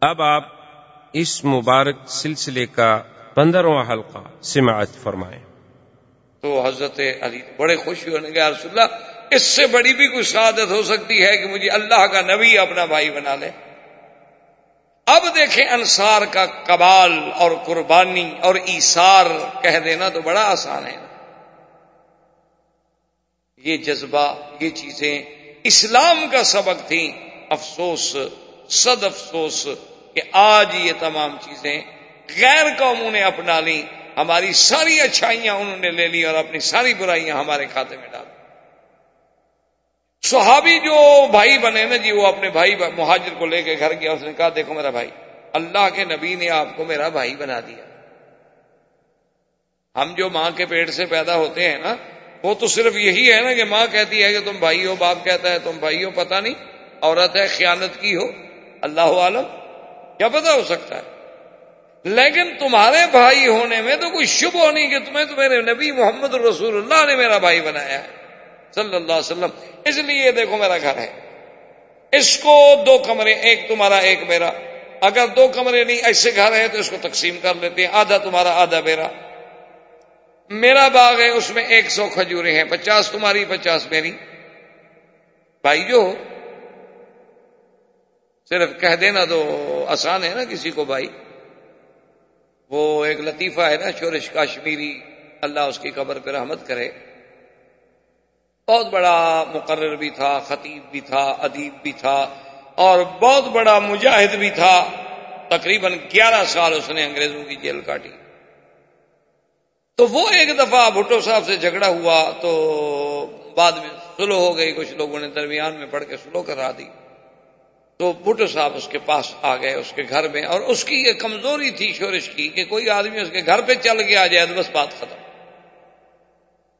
اب آپ اس مبارک سلسلے کا پندرواں حلقہ سماعت فرمائیں۔ تو حضرت علی بڑے خوش ہونے گئے رسول اللہ، اس سے بڑی بھی کوئی سعادت ہو سکتی ہے کہ مجھے اللہ کا نبی اپنا بھائی بنا لے؟ اب دیکھیں انصار کا کبال اور قربانی اور ایسار کہہ دینا تو بڑا آسان ہے۔ یہ جذبہ، یہ چیزیں اسلام کا سبق تھیں، افسوس صد افسوس کہ آج یہ تمام چیزیں غیر قوموں نے اپنا لی ہماری ساری اچھائیاں انہوں نے لے لی اور اپنی ساری برائیاں ہمارے کھاتے میں ڈال۔ صحابی جو بھائی بنے نا جی وہ اپنے بھائی مہاجر کو لے کے گھر گیا، اس نے کہا، دیکھو میرا بھائی، اللہ کے نبی نے آپ کو میرا بھائی بنا دیا۔ ہم جو ماں کے پیٹ سے پیدا ہوتے ہیں نا، وہ تو صرف یہی ہے نا کہ ماں کہتی ہے کہ تم بھائی ہو، باپ کہتا ہے تم بھائی ہو پتا نہیں، عورت ہے، خیانت کی ہو۔ اللہ عالم، کیا پتا ہو سکتا ہے؟ لیکن تمہارے بھائی ہونے میں تو کوئی شبہ ہو نہیں کہ تمہیں تو میرے نبی محمد رسول اللہ نے میرا بھائی بنایا ہے، صلی اللہ علیہ وسلم۔ اس لیے دیکھو میرا گھر ہے۔ اس کو دو کمرے، ایک تمہارا، ایک میرا۔ اگر دو کمرے نہیں، ایسے گھر ہے تو اس کو تقسیم کر لیتے ہیں۔ آدھا تمہارا، آدھا میرا۔ میرا باغ ہے، اس میں ایک سو کھجورے ہیں، پچاس تمہاری، پچاس میری۔ بھائی جو صرف کہہ دینا تو آسان ہے نا کسی کو بھائی۔ وہ ایک لطیفہ ہے نا شورش کاشمیری، اللہ اس کی قبر پہ رحمت کرے۔ بہت بڑا مقرر بھی تھا، خطیب بھی تھا، ادیب بھی تھا، اور بہت بڑا مجاہد بھی تھا۔ تقریباً گیارہ سال اس نے انگریزوں کی جیل کاٹی۔ تو وہ ایک دفعہ بھٹو صاحب سے جھگڑا ہوا تو بعد میں سلو ہو گئی، کچھ لوگوں نے درمیان میں پڑھ کے سلو کرا دی۔ تو بھٹو صاحب اس کے پاس آ گئے اس کے گھر میں اور اس کی یہ کمزوری تھی شورش کی کہ کوئی آدمی اس کے گھر پہ چل کے آ جائے تو بس بات ختم۔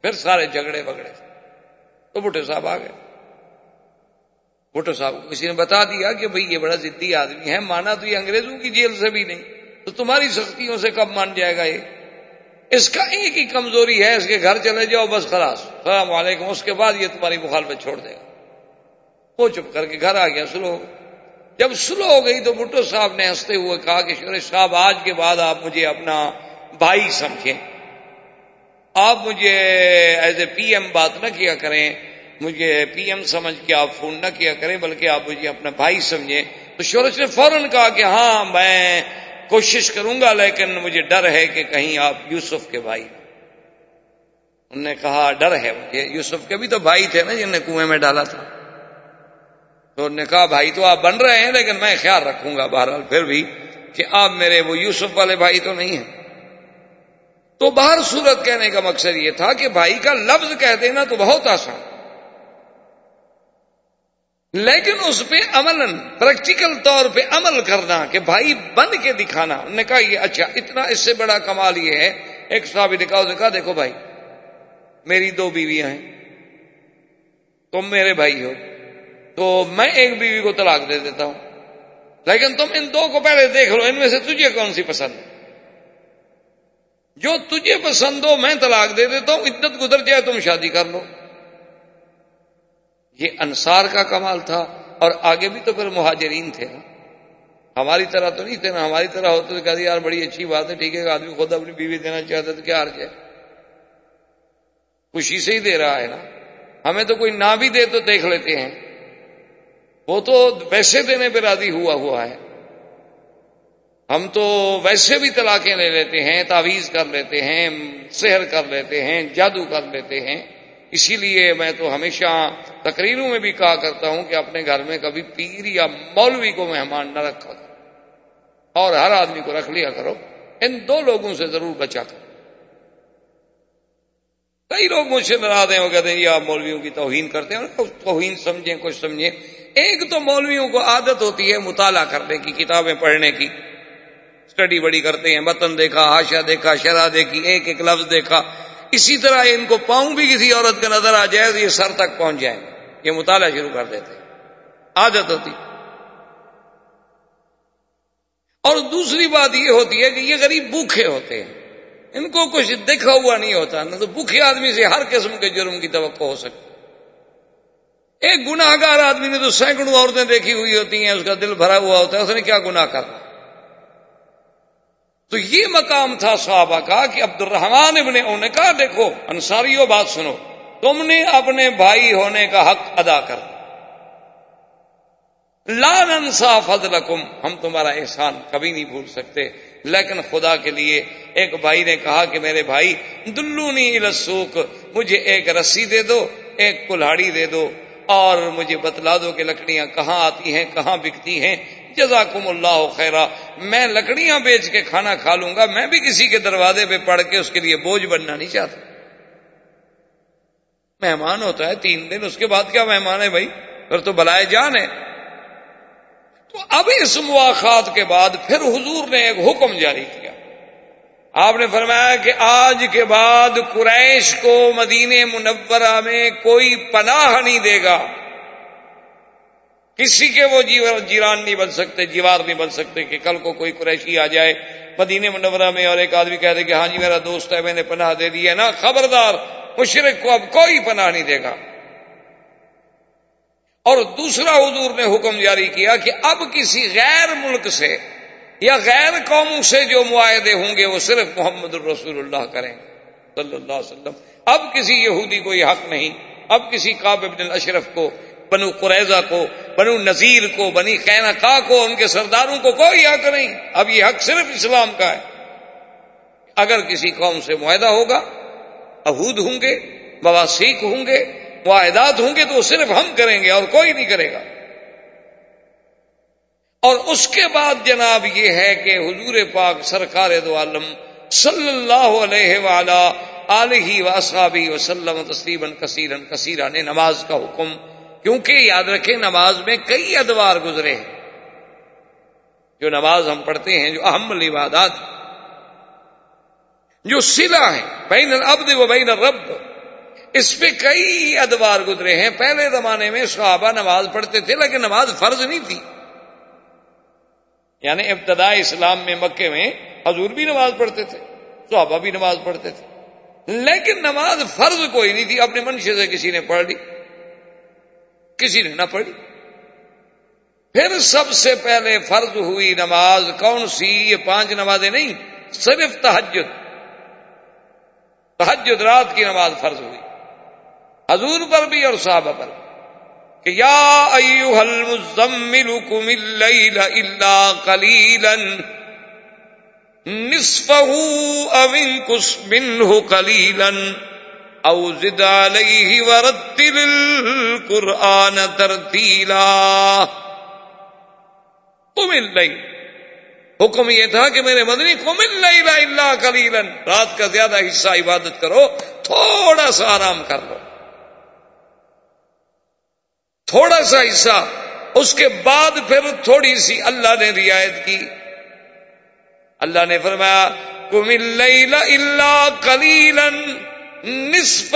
پھر سارے جھگڑے بگڑے۔ تو بھٹو صاحب آ گئے۔ بھٹو صاحب کو کسی نے بتا دیا کہ بھئی یہ بڑا ضدی آدمی ہے، مانا تو یہ انگریزوں کی جیل سے بھی نہیں۔ تو تمہاری سختیوں سے کب مان جائے گا یہ؟ اس کا ایک ہی کمزوری ہے، اس کے گھر چلے جاؤ بس خلاص۔ السلام علیکم، اس کے بعد یہ تمہاری مخالفت چھوڑ دے گا۔ وہ چپ کر کے گھر آ گیا، سلو ہو جب سلو ہو گئی تو بھٹو صاحب نے ہنستے ہوئے کہا کہ شورش صاحب، آج کے بعد آپ مجھے اپنا بھائی سمجھیں۔ آپ مجھے ایز اے پی ایم بات نہ کیا کریں، مجھے پی ایم سمجھ کے آپ فون نہ کیا کریں، بلکہ آپ مجھے اپنا بھائی سمجھیں۔ تو شورش نے فوراً کہا کہ ہاں میں کوشش کروں گا، لیکن مجھے ڈر ہے کہ کہیں آپ یوسف کے بھائی۔ انہوں نے کہا، ڈر ہے مجھے۔ یوسف کے بھی تو بھائی تھے نا جن نے کنویں میں ڈالا تھا۔ تو نے کہا، بھائی، تو آپ بن رہے ہیں، لیکن میں خیال رکھوں گا بہرحال پھر بھی کہ آپ میرے وہ یوسف والے بھائی تو نہیں ہیں. تو باہر صورت کہنے کا مقصد یہ تھا کہ بھائی کا لفظ کہہ دینا تو بہت آسان۔ لیکن اس پہ عمل پریکٹیکل طور پہ عمل کرنا کہ بھائی بن کے دکھانا۔ انہوں نے کہا، یہ اچھا اتنا اس سے بڑا کمال یہ ہے۔ ایک صاحب دکھاؤ نے کہا، دیکھو بھائی، میری دو بیویاں ہیں۔ تم میرے بھائی ہو۔ تو میں ایک بیوی کو طلاق دے دیتا ہوں۔ لیکن تم ان دو کو پہلے دیکھ لو، ان میں سے تجھے کون سی پسند؟ ہے جو تجھے پسند ہو، میں طلاق دے دیتا ہوں، عدت گزر جائے تم شادی کر لو۔ یہ انصار کا کمال تھا اور آگے بھی تو پھر مہاجرین تھے۔ نا ہماری طرح تو نہیں تھے نا ہماری طرح ہوتے تو کہتے، یار بڑی اچھی بات ہے، ٹھیک ہے، آدمی خود اپنی بیوی دینا چاہتا تو کیا حرج ہے خوشی سے ہی دے رہا ہے نا۔ ہمیں تو کوئی نہ بھی دے تو دیکھ لیتے ہیں۔ وہ تو ویسے دینے پہ راضی ہوا ہوا ہے۔ ہم تو ویسے بھی طلاقیں لے لیتے ہیں، تعویذ کر لیتے ہیں، سحر کر لیتے ہیں، جادو کر لیتے ہیں۔ اسی لیے میں تو ہمیشہ تقریروں میں بھی کہا کرتا ہوں کہ اپنے گھر میں کبھی پیر یا مولوی کو مہمان نہ رکھا کرو اور ہر آدمی کو رکھ لیا کرو۔ ان دو لوگوں سے ضرور بچا کرو۔ کئی لوگ مجھ سے ناراض ہیں، وہ کہتے ہیں یہ آپ مولویوں کی توہین کرتے ہیں توہین سمجھیں، کچھ سمجھیں۔ ایک تو مولویوں کو عادت ہوتی ہے مطالعہ کرنے کی، کتابیں پڑھنے کی۔ اسٹڈی بڑی کرتے ہیں متن دیکھا ہاشا دیکھا، شرح دیکھی، ایک ایک لفظ دیکھا۔ اسی طرح ان کو پاؤں بھی کسی عورت کا نظر آ جائے تو یہ سر تک پہنچ جائیں۔ یہ مطالعہ شروع کر دیتے عادت ہوتی۔ اور دوسری بات یہ ہوتی ہے کہ یہ غریب بھوکھے ہوتے ہیں۔ ان کو کچھ دیکھا ہوا نہیں ہوتا، نہ تو بھوکھے آدمی سے ہر قسم کے جرم کی توقع ہو سکتی۔ ایک گناہ گار آدمی نے تو سینکڑوں عورتیں دیکھی ہوئی ہوتی ہیں، اس کا دل بھرا ہوا ہوتا ہے، اس نے کیا گناہ کرنا تو یہ مقام تھا صحابہ کا کہ عبد الرحمان ابن نے کہا، دیکھو انصاریوں بات سنو، تم نے اپنے بھائی ہونے کا حق ادا کر لان انصاف فضلکم، ہم تمہارا احسان کبھی نہیں بھول سکتے۔ لیکن خدا کے لیے ایک بھائی نے کہا کہ میرے بھائی، دلونی السوق، مجھے ایک رسی دے دو، ایک کلاڑی دے دو۔ اور مجھے بتلا دو کہ لکڑیاں کہاں آتی ہیں، کہاں بکتی ہیں۔ جزاکم اللہ خیرا۔ میں لکڑیاں بیچ کے کھانا کھا لوں گا، میں بھی کسی کے دروازے پہ پڑھ کے اس کے لیے بوجھ بننا نہیں چاہتا۔ مہمان ہوتا ہے تین دن، اس کے بعد کیا مہمان ہے بھائی؟ پھر تو بلائے جان ہے۔ تو اب اس مواقع کے بعد پھر حضور نے ایک حکم جاری کیا۔ آپ نے فرمایا کہ آج کے بعد قریش کو مدینے منورہ میں کوئی پناہ نہیں دے گا۔ کسی کے وہ جی- جیران نہیں بن سکتے، جیوار نہیں بن سکتے کہ کل کو کوئی قریشی آ جائے مدینے منورہ میں اور ایک آدمی کہہ دے کہ ہاں جی میرا دوست ہے، میں نے پناہ دے دی ہے۔ نا خبردار، مشرق کو اب کوئی پناہ نہیں دے گا۔ اور دوسرا حضور نے حکم جاری کیا کہ اب کسی غیر ملک سے یا غیر قوموں سے جو معاہدے ہوں گے وہ صرف محمد الرسول اللہ کریں صلی اللہ علیہ وسلم۔ اب کسی یہودی کو یہ حق نہیں، اب کسی کاب ابن الاشرف کو، بنو قریضہ کو، بنو نذیر کو، بنی قینا کو، ان کے سرداروں کو کوئی حق نہیں۔ اب یہ حق صرف اسلام کا ہے۔ اگر کسی قوم سے معاہدہ ہوگا، عہود ہوں گے بواسیک ہوں گے، معاہدات ہوں گے تو وہ صرف ہم کریں گے اور کوئی نہیں کرے گا۔ اور اس کے بعد جناب یہ ہے کہ حضور پاک سرکار دو عالم صلی اللہ علیہ ولا علیہ وصابی وسلم تسلیمن کثیرن کثیرہ نے نماز کا حکم، کیونکہ یاد رکھیں نماز میں کئی ادوار گزرے ہیں۔ جو نماز ہم پڑھتے ہیں، جو اہم عبادات جو سلا ہے بین العبد و بین الرب، اس پہ کئی ادوار گزرے ہیں۔ پہلے زمانے میں صحابہ نماز پڑھتے تھے، لیکن نماز فرض نہیں تھی۔ یعنی ابتدا اسلام میں مکے میں حضور بھی نماز پڑھتے تھے، صحابہ بھی نماز پڑھتے تھے۔ لیکن نماز فرض کوئی نہیں تھی، اپنے منشے سے کسی نے پڑھ لی، کسی نے نہ پڑھی پھر سب سے پہلے فرض ہوئی نماز، کون سی؟ یہ پانچ نمازیں نہیں، صرف تحجد تحجد رات کی نماز فرض ہوئی، حضور پر بھی اور صحابہ پر بھی۔ کہ یا ایوہ المزمل کم اللیل الا قلیلا نصفه او انکس منه قلیلا او زد علیہ ورتل القرآن ترتیلا قم اللیل حکم یہ تھا کہ میرے مدنی قم اللیل الا قلیلا رات کا زیادہ حصہ عبادت کرو، تھوڑا سا آرام کر لو۔ تھوڑا سا حصہ، اس کے بعد پھر تھوڑی سی اللہ نے رعایت کی۔ اللہ نے فرمایا کم اللہ کلیلن نصف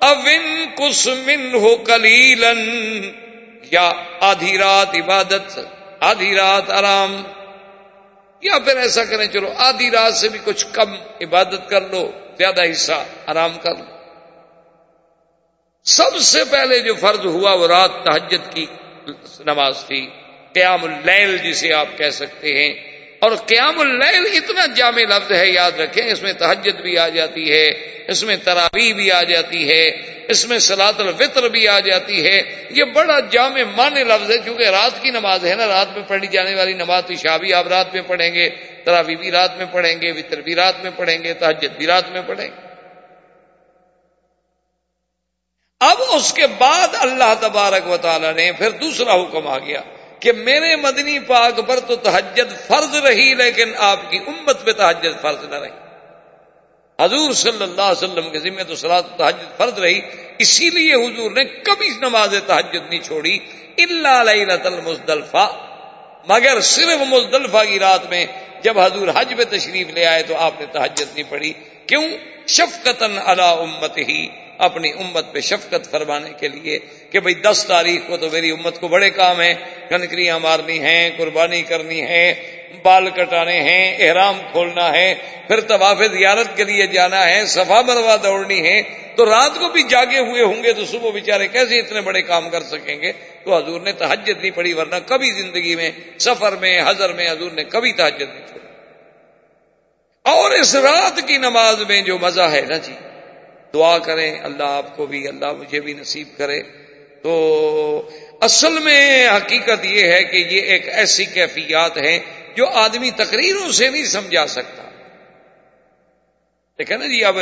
اوین کس من ہو کلیلن یا آدھی رات عبادت، آدھی رات آرام۔ یا پھر ایسا کریں، چلو آدھی رات سے بھی کچھ کم عبادت کر لو، زیادہ حصہ آرام کر لو۔ سب سے پہلے جو فرض ہوا وہ رات تحجد کی نماز تھی، قیام اللیل جسے آپ کہہ سکتے ہیں۔ اور قیام اللیل اتنا جامع لفظ ہے، یاد رکھیں، اس میں تحجد بھی آ جاتی ہے، اس میں تراوی بھی آ جاتی ہے، اس میں سلاد الفطر بھی آ جاتی ہے۔ یہ بڑا جامع مان لفظ ہے، کیونکہ رات کی نماز ہے نا، رات میں پڑھی جانے والی نماز تو شاہ بھی آپ رات میں پڑھیں گے تراوی بھی رات میں پڑھیں گے، وطر بھی رات میں پڑھیں گے تحجد بھی رات میں پڑھیں گے۔ اب اس کے بعد اللہ تبارک و تعالی نے پھر دوسرا حکم آ گیا کہ میرے مدنی پاک پر تو تحجد فرض رہی لیکن آپ کی امت پہ تحجد فرض نہ رہی۔ حضور صلی اللہ علیہ وسلم کے ذمہ تو سلاد تحجد فرض رہی، اسی لیے حضور نے کبھی نماز تحجد نہیں چھوڑی اللہ المزدلفہ۔ مگر صرف مزدلفہ کی رات میں جب حضور حج میں تشریف لے آئے تو آپ نے تحجد نہیں پڑھی۔ کیوں؟ شفقتن اللہ امت ہی اپنی امت پہ شفقت فرمانے کے لیے کہ بھئی دس تاریخ کو تو میری امت کو بڑے کام ہیں کنکریاں مارنی ہیں، قربانی کرنی ہے بال کٹانے ہیں، احرام کھولنا ہے، پھر طواف زیارت کے لیے جانا ہے، صفا مروا دوڑنی ہے، تو رات کو بھی جاگے ہوئے ہوں گے تو صبح بیچارے کیسے اتنے بڑے کام کر سکیں گے؟ تو حضور نے تحجت نہیں پڑی ورنہ کبھی زندگی میں، سفر میں، حضر میں حضور نے کبھی تحجت نہیں چھوڑی اور اس رات کی نماز میں جو مزہ ہے نا جی دعا کریں، اللہ آپ کو بھی، اللہ مجھے بھی نصیب کرے۔ تو اصل میں حقیقت یہ ہے کہ یہ ایک ایسی کیفیات ہیں جو آدمی تقریروں سے نہیں سمجھا سکتا۔ دیکھیں نا جی اب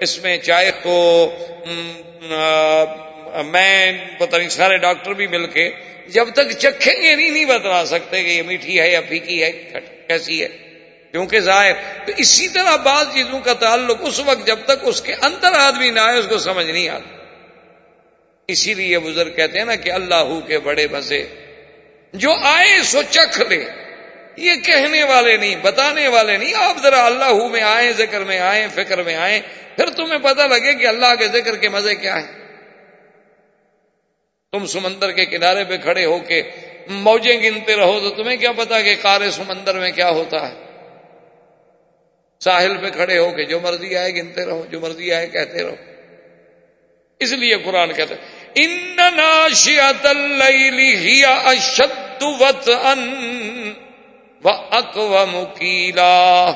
اس میں چاہے تو میں پتہ نہیں، سارے ڈاکٹر بھی مل کے جب تک چکھیں گے نہیں نہیں بتلا سکتے کہ یہ میٹھی ہے یا پھیکی ہے کیسی ہے۔ کیونکہ ظاہر تو اسی طرح بعض چیزوں کا تعلق اس وقت جب تک اس کے اندر آدمی نہ آئے، اس کو سمجھ نہیں آتا۔ اسی لیے بزرگ کہتے ہیں نا کہ اللہ کے بڑے مزے جو آئے سو چکھ لے۔ یہ کہنے والے نہیں، بتانے والے نہیں، آپ ذرا اللہ میں آئے ذکر میں آئے فکر میں آئے پھر تمہیں پتہ لگے کہ اللہ کے ذکر کے مزے کیا ہیں۔ تم سمندر کے کنارے پہ کھڑے ہو کے موجیں گنتے رہو تو تمہیں کیا پتا کہ کار سمندر میں کیا ہوتا ہے۔ ساحل پہ کھڑے ہو کے جو مرضی آئے گنتے رہو، جو مرضی آئے کہتے رہو۔ اس لیے قرآن کہتے ان ناشیات اشد و مکیلا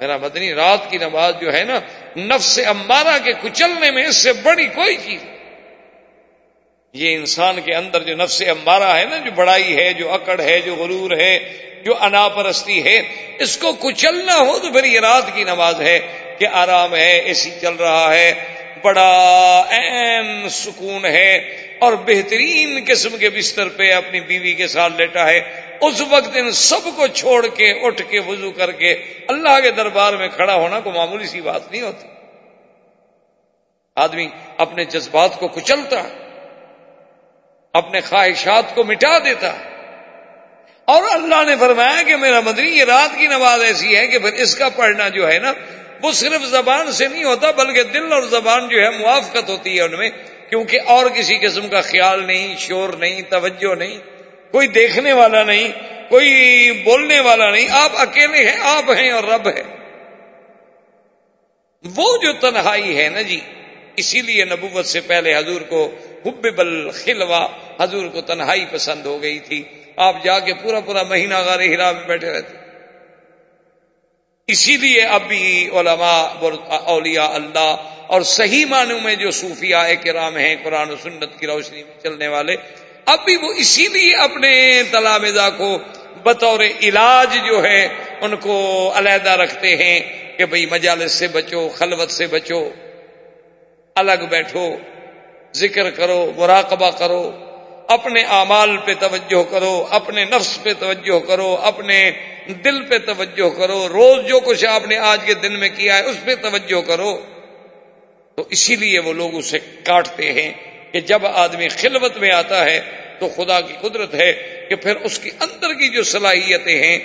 میرا مدنی، رات کی نماز جو ہے نا، نفس امارہ کے کچلنے میں اس سے بڑی کوئی چیز یہ انسان کے اندر جو نفس امارہ ہے نا، جو بڑائی ہے، جو اکڑ ہے، جو غرور ہے، جو انا پرستی ہے، اس کو کچلنا ہو تو پھر یہ رات کی نماز ہے کہ آرام ہے، اے سی چل رہا ہے، بڑا این سکون ہے اور بہترین قسم کے بستر پہ اپنی بیوی کے ساتھ لیٹا ہے۔ اس وقت ان سب کو چھوڑ کے، اٹھ کے، وضو کر کے اللہ کے دربار میں کھڑا ہونا کو معمولی سی بات نہیں ہوتی۔ آدمی اپنے جذبات کو کچلتا اپنے خواہشات کو مٹا دیتا۔ اور اللہ نے فرمایا کہ میرا مدنی، یہ رات کی نماز ایسی ہے کہ پھر اس کا پڑھنا جو ہے نا، وہ صرف زبان سے نہیں ہوتا، بلکہ دل اور زبان جو ہے موافقت ہوتی ہے ان میں، کیونکہ اور کسی قسم کا خیال نہیں، شور نہیں، توجہ نہیں، کوئی دیکھنے والا نہیں، کوئی بولنے والا نہیں۔ آپ اکیلے ہیں، آپ ہیں اور رب ہے وہ جو تنہائی ہے نا جی اسی لیے نبوت سے پہلے حضور کو حب بل خلوا حضور کو تنہائی پسند ہو گئی تھی۔ آپ جا کے پورا پورا مہینہ غار ہرا میں بیٹھے رہتے۔ اسی لیے اب بھی علماء، اولیاء اللہ اور صحیح معنوں میں جو صوفیاء کرام ہیں، قرآن و سنت کی روشنی میں چلنے والے اب بھی وہ اسی لیے اپنے تلامزہ کو بطور علاج جو ہے، ان کو علیحدہ رکھتے ہیں کہ بھئی مجالس سے بچو، خلوت سے بچو، الگ بیٹھو۔ ذکر کرو، مراقبہ کرو، اپنے اعمال پہ توجہ کرو، اپنے نفس پہ توجہ کرو، اپنے دل پہ توجہ کرو، روز جو کچھ آپ نے آج کے دن میں کیا ہے، اس پہ توجہ کرو۔ تو اسی لیے وہ لوگ اسے کاٹتے ہیں کہ جب آدمی خلوت میں آتا ہے تو خدا کی قدرت ہے کہ پھر اس کے اندر کی جو صلاحیتیں ہیں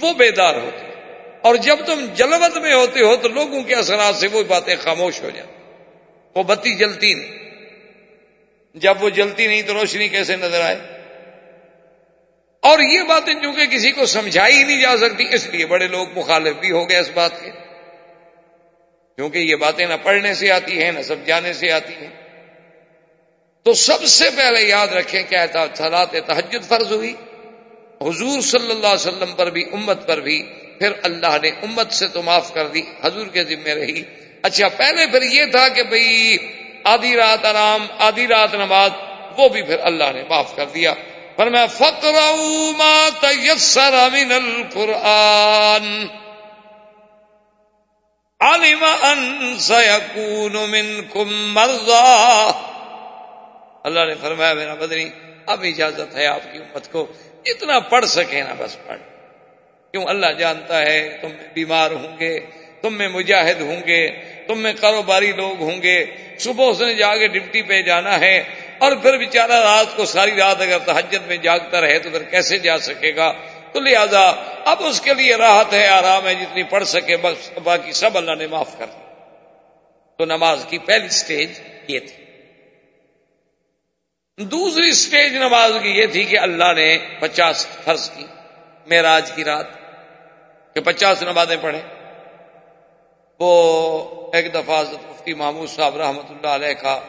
وہ بیدار ہوتی اور جب تم جلوت میں ہوتے ہو تو لوگوں کے اثرات سے وہ باتیں خاموش ہو جائیں وہ بتی جلتی نہیں۔ جب وہ جلتی نہیں تو روشنی کیسے نظر آئے؟ اور یہ باتیں چونکہ کسی کو سمجھائی نہیں جا سکتی، اس لیے بڑے لوگ مخالف بھی ہو گئے اس بات کے۔ کیونکہ یہ باتیں نہ پڑھنے سے آتی ہیں، نہ سمجھانے سے آتی ہیں۔ تو سب سے پہلے یاد رکھیں کیا سلاد تحجد فرض ہوئی۔ حضور صلی اللہ علیہ وسلم پر بھی، امت پر بھی۔ پھر اللہ نے امت سے تو معاف کر دی، حضور کے ذمے رہی۔ اچھا پہلے پھر یہ تھا کہ بھئی آدھی رات آرام، آدھی رات نماز، وہ بھی پھر اللہ نے معاف کر دیا۔ پر میں فکر تیسر من القرآن علم ان سيكون منكم مرضى۔ اللہ نے فرمایا، میرا بدنی اب اجازت ہے آپ کی امت کو اتنا پڑھ سکے نا بس پڑھ۔ کیوں اللہ جانتا ہے تم بیمار ہوں گے تم میں مجاہد ہوں گے، تم میں کاروباری لوگ ہوں گے۔ صبح اس نے جا کے ڈپٹی پہ جانا ہے اور پھر بیچارہ رات کو ساری رات اگر تحجت میں جاگتا رہے تو پھر کیسے جا سکے گا؟ تو لہذا اب اس کے لیے راحت ہے، آرام ہے، جتنی پڑھ سکے، بس باقی سب اللہ نے معاف کر دیا۔ تو نماز کی پہلی سٹیج یہ تھی۔ دوسری سٹیج نماز کی یہ تھی کہ اللہ نے پچاس فرض کی۔ معراج کی رات کہ پچاس نمازیں پڑھیں۔ وہ ایک دفعہ مفتی محمود صاحب رحمۃ اللہ علیہ کا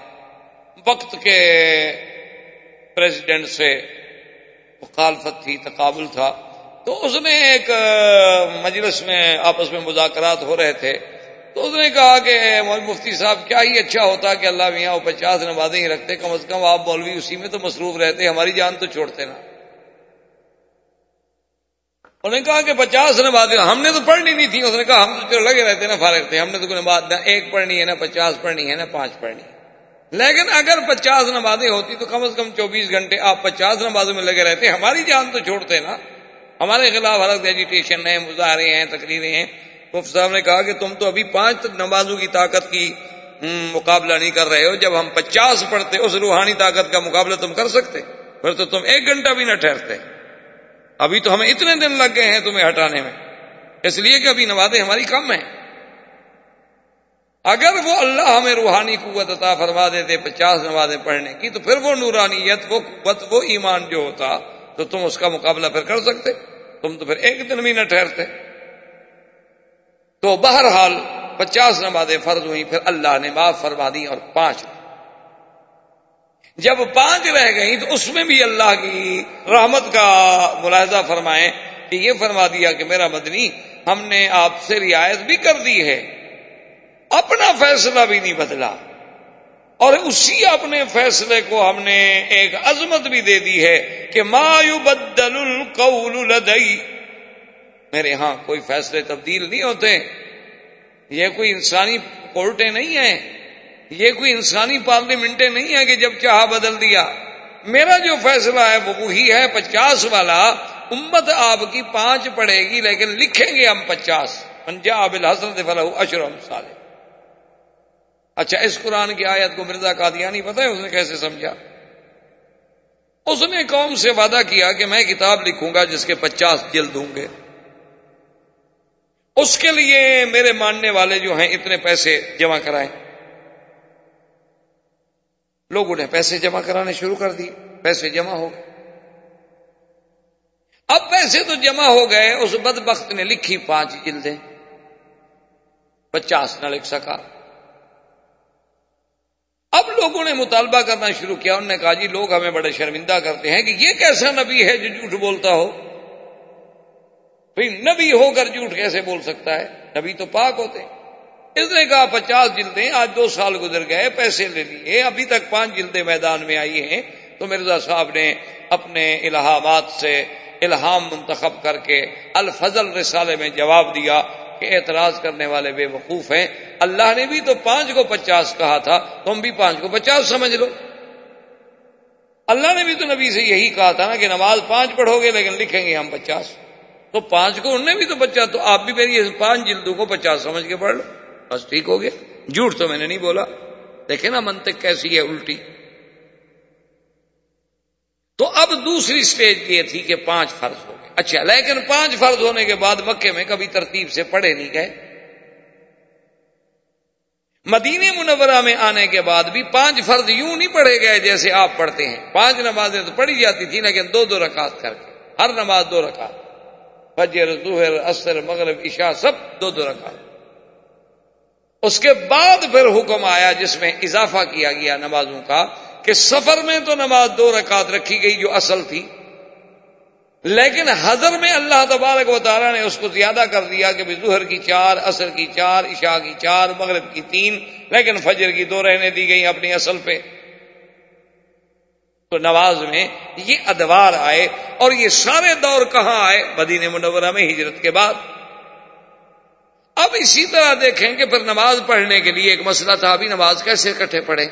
وقت کے پریزیڈنٹ سے مخالفت تھی، تقابل تھا۔ تو اس نے ایک مجلس میں آپس میں مذاکرات ہو رہے تھے۔ تو اس نے کہا کہ مفتی صاحب، کیا ہی اچھا ہوتا کہ اللہ میاں وہ پچاس نمازیں ہی رکھتے؟ کم از کم آپ مولوی اسی میں تو مصروف رہتے، ہماری جان تو چھوڑتے نا۔ انہوں نے کہا کہ پچاس نمازیں ہم نے تو پڑھنی نہیں تھی۔ اس نے کہا ہم تو لگے رہتے نا فارغ تھے۔ ہم نے تو کوئی نماز نہ ایک پڑھنی ہے نا پچاس پڑھنی ہے نا پانچ پڑھنی ہے۔ لیکن اگر پچاس نمازیں ہوتی تو کم از کم چوبیس گھنٹے آپ پچاس نمازوں میں لگے رہتے۔ ہماری جان تو چھوڑتے نا۔ ہمارے خلاف الگ ایجیٹیشن ہے مظاہرے ہیں، تقریریں ہیں۔ مفت صاحب نے کہا کہ تم تو ابھی پانچ نمازوں کی طاقت کی مقابلہ نہیں کر رہے ہو۔ جب ہم پچاس پڑھتے، اس روحانی طاقت کا مقابلہ تم کر سکتے۔ پھر تو تم ایک گھنٹہ بھی نہ ٹھہرتے۔ ابھی تو ہمیں اتنے دن لگ گئے ہیں تمہیں ہٹانے میں۔ اس لیے کہ ابھی نمازیں ہماری کم ہیں۔ اگر وہ اللہ ہمیں روحانی قوت عطا فرما دیتے پچاس نمازیں پڑھنے کی، تو پھر وہ نورانیت، وہ قوت، وہ ایمان جو ہوتا، تو تم اس کا مقابلہ پھر کر سکتے۔ تم تو پھر ایک دن بھی نہ ٹھہرتے۔ تو بہرحال پچاس نمازیں فرض ہوئی پھر اللہ نے معاف فرما دی اور پانچ جب پانچ رہ گئی تو اس میں بھی اللہ کی رحمت کا ملاحظہ فرمائے کہ یہ فرما دیا کہ میرا مدنی، ہم نے آپ سے رعایت بھی کر دی ہے، اپنا فیصلہ بھی نہیں بدلا۔ اور اسی اپنے فیصلے کو ہم نے ایک عظمت بھی دے دی ہے کہ مایو بدل القول لدئی میرے ہاں کوئی فیصلے تبدیل نہیں ہوتے، یہ کوئی انسانی کورٹیں نہیں ہیں۔ یہ کوئی انسانی پارلیمنٹیں نہیں ہیں کہ جب چاہا بدل دیا۔ میرا جو فیصلہ ہے وہ وہی ہے، پچاس والا۔ امت آپ کی پانچ پڑے گی، لیکن لکھیں گے ہم پچاس۔ پنجاب الحسن فلاح اشرم سالے اچھا اس قرآن کی آیت کو مرزا قادیانی پتہ ہے؟ اس نے کیسے سمجھا؟ اس نے قوم سے وعدہ کیا کہ میں کتاب لکھوں گا جس کے پچاس جلد ہوں گے۔ اس کے لیے میرے ماننے والے جو ہیں اتنے پیسے جمع کرائیں۔ لوگوں نے پیسے جمع کرانے شروع کر دیے، پیسے جمع ہو گئے۔ اب پیسے تو جمع ہو گئے، اس بدبخت نے لکھی پانچ جلدیں۔ پچاس نہ لکھ سکا۔ اب لوگوں نے مطالبہ کرنا شروع کیا، انہوں نے کہا جی لوگ ہمیں بڑے شرمندہ کرتے ہیں کہ یہ کیسا نبی ہے جو جھوٹ بولتا ہو۔ بھائی نبی ہو کر جھوٹ کیسے بول سکتا ہے؟ نبی تو پاک ہوتے۔ اس نے کہا پچاس جلدیں، آج دو سال گزر گئے، پیسے لے لیے، ابھی تک پانچ جلدیں میدان میں آئی ہیں۔ تو مرزا صاحب نے اپنے الہامات سے الہام منتخب کر کے الفضل رسالے میں جواب دیا کہ اعتراض کرنے والے بے وقوف ہیں۔ اللہ نے بھی تو پانچ کو پچاس کہا تھا، تم بھی پانچ کو پچاس سمجھ لو۔ اللہ نے بھی تو نبی سے یہی کہا تھا نا کہ نماز پانچ پڑھو گے، لیکن لکھیں گے ہم پچاس۔ تو پانچ کو انہوں نے بھی تو پچاس، تو آپ بھی میری پانچ جلدوں کو پچاس سمجھ کے پڑھ لو۔ بس ٹھیک ہو گیا۔ جھوٹ تو میں نے نہیں بولا۔ دیکھیں نا منطق کیسی ہے الٹی۔ تو اب دوسری سٹیج یہ تھی کہ پانچ فرض ہو گئے۔ اچھا لیکن پانچ فرض ہونے کے بعد مکے میں کبھی ترتیب سے پڑھے نہیں گئے۔ مدینے منورہ میں آنے کے بعد بھی پانچ فرض یوں نہیں پڑھے گئے جیسے آپ پڑھتے ہیں۔ پانچ نمازیں تو پڑھی جاتی تھی، لیکن دو دو رکعت کر کے۔ ہر نماز دو رکعت۔ فجر، ظہر اثر مغرب، عشاء، سب دو دو رکعت۔ اس کے بعد پھر حکم آیا جس میں اضافہ کیا گیا نمازوں کا کہ سفر میں تو نماز دو رکعت رکھی گئی جو اصل تھی، لیکن حضر میں اللہ تبارک و تعالیٰ نے اس کو زیادہ کر دیا کہ ظہر کی چار اثر کی چار، عشاء کی چار، مغرب کی تین، لیکن فجر کی دو رہنے دی گئی اپنی اصل پہ۔ تو نواز میں یہ ادوار آئے اور یہ سارے دور کہاں آئے؟ مدینہ منورہ میں ہجرت کے بعد۔ اب اسی طرح دیکھیں کہ پھر نماز پڑھنے کے لیے ایک مسئلہ تھا، ابھی نماز کیسے اکٹھے پڑھے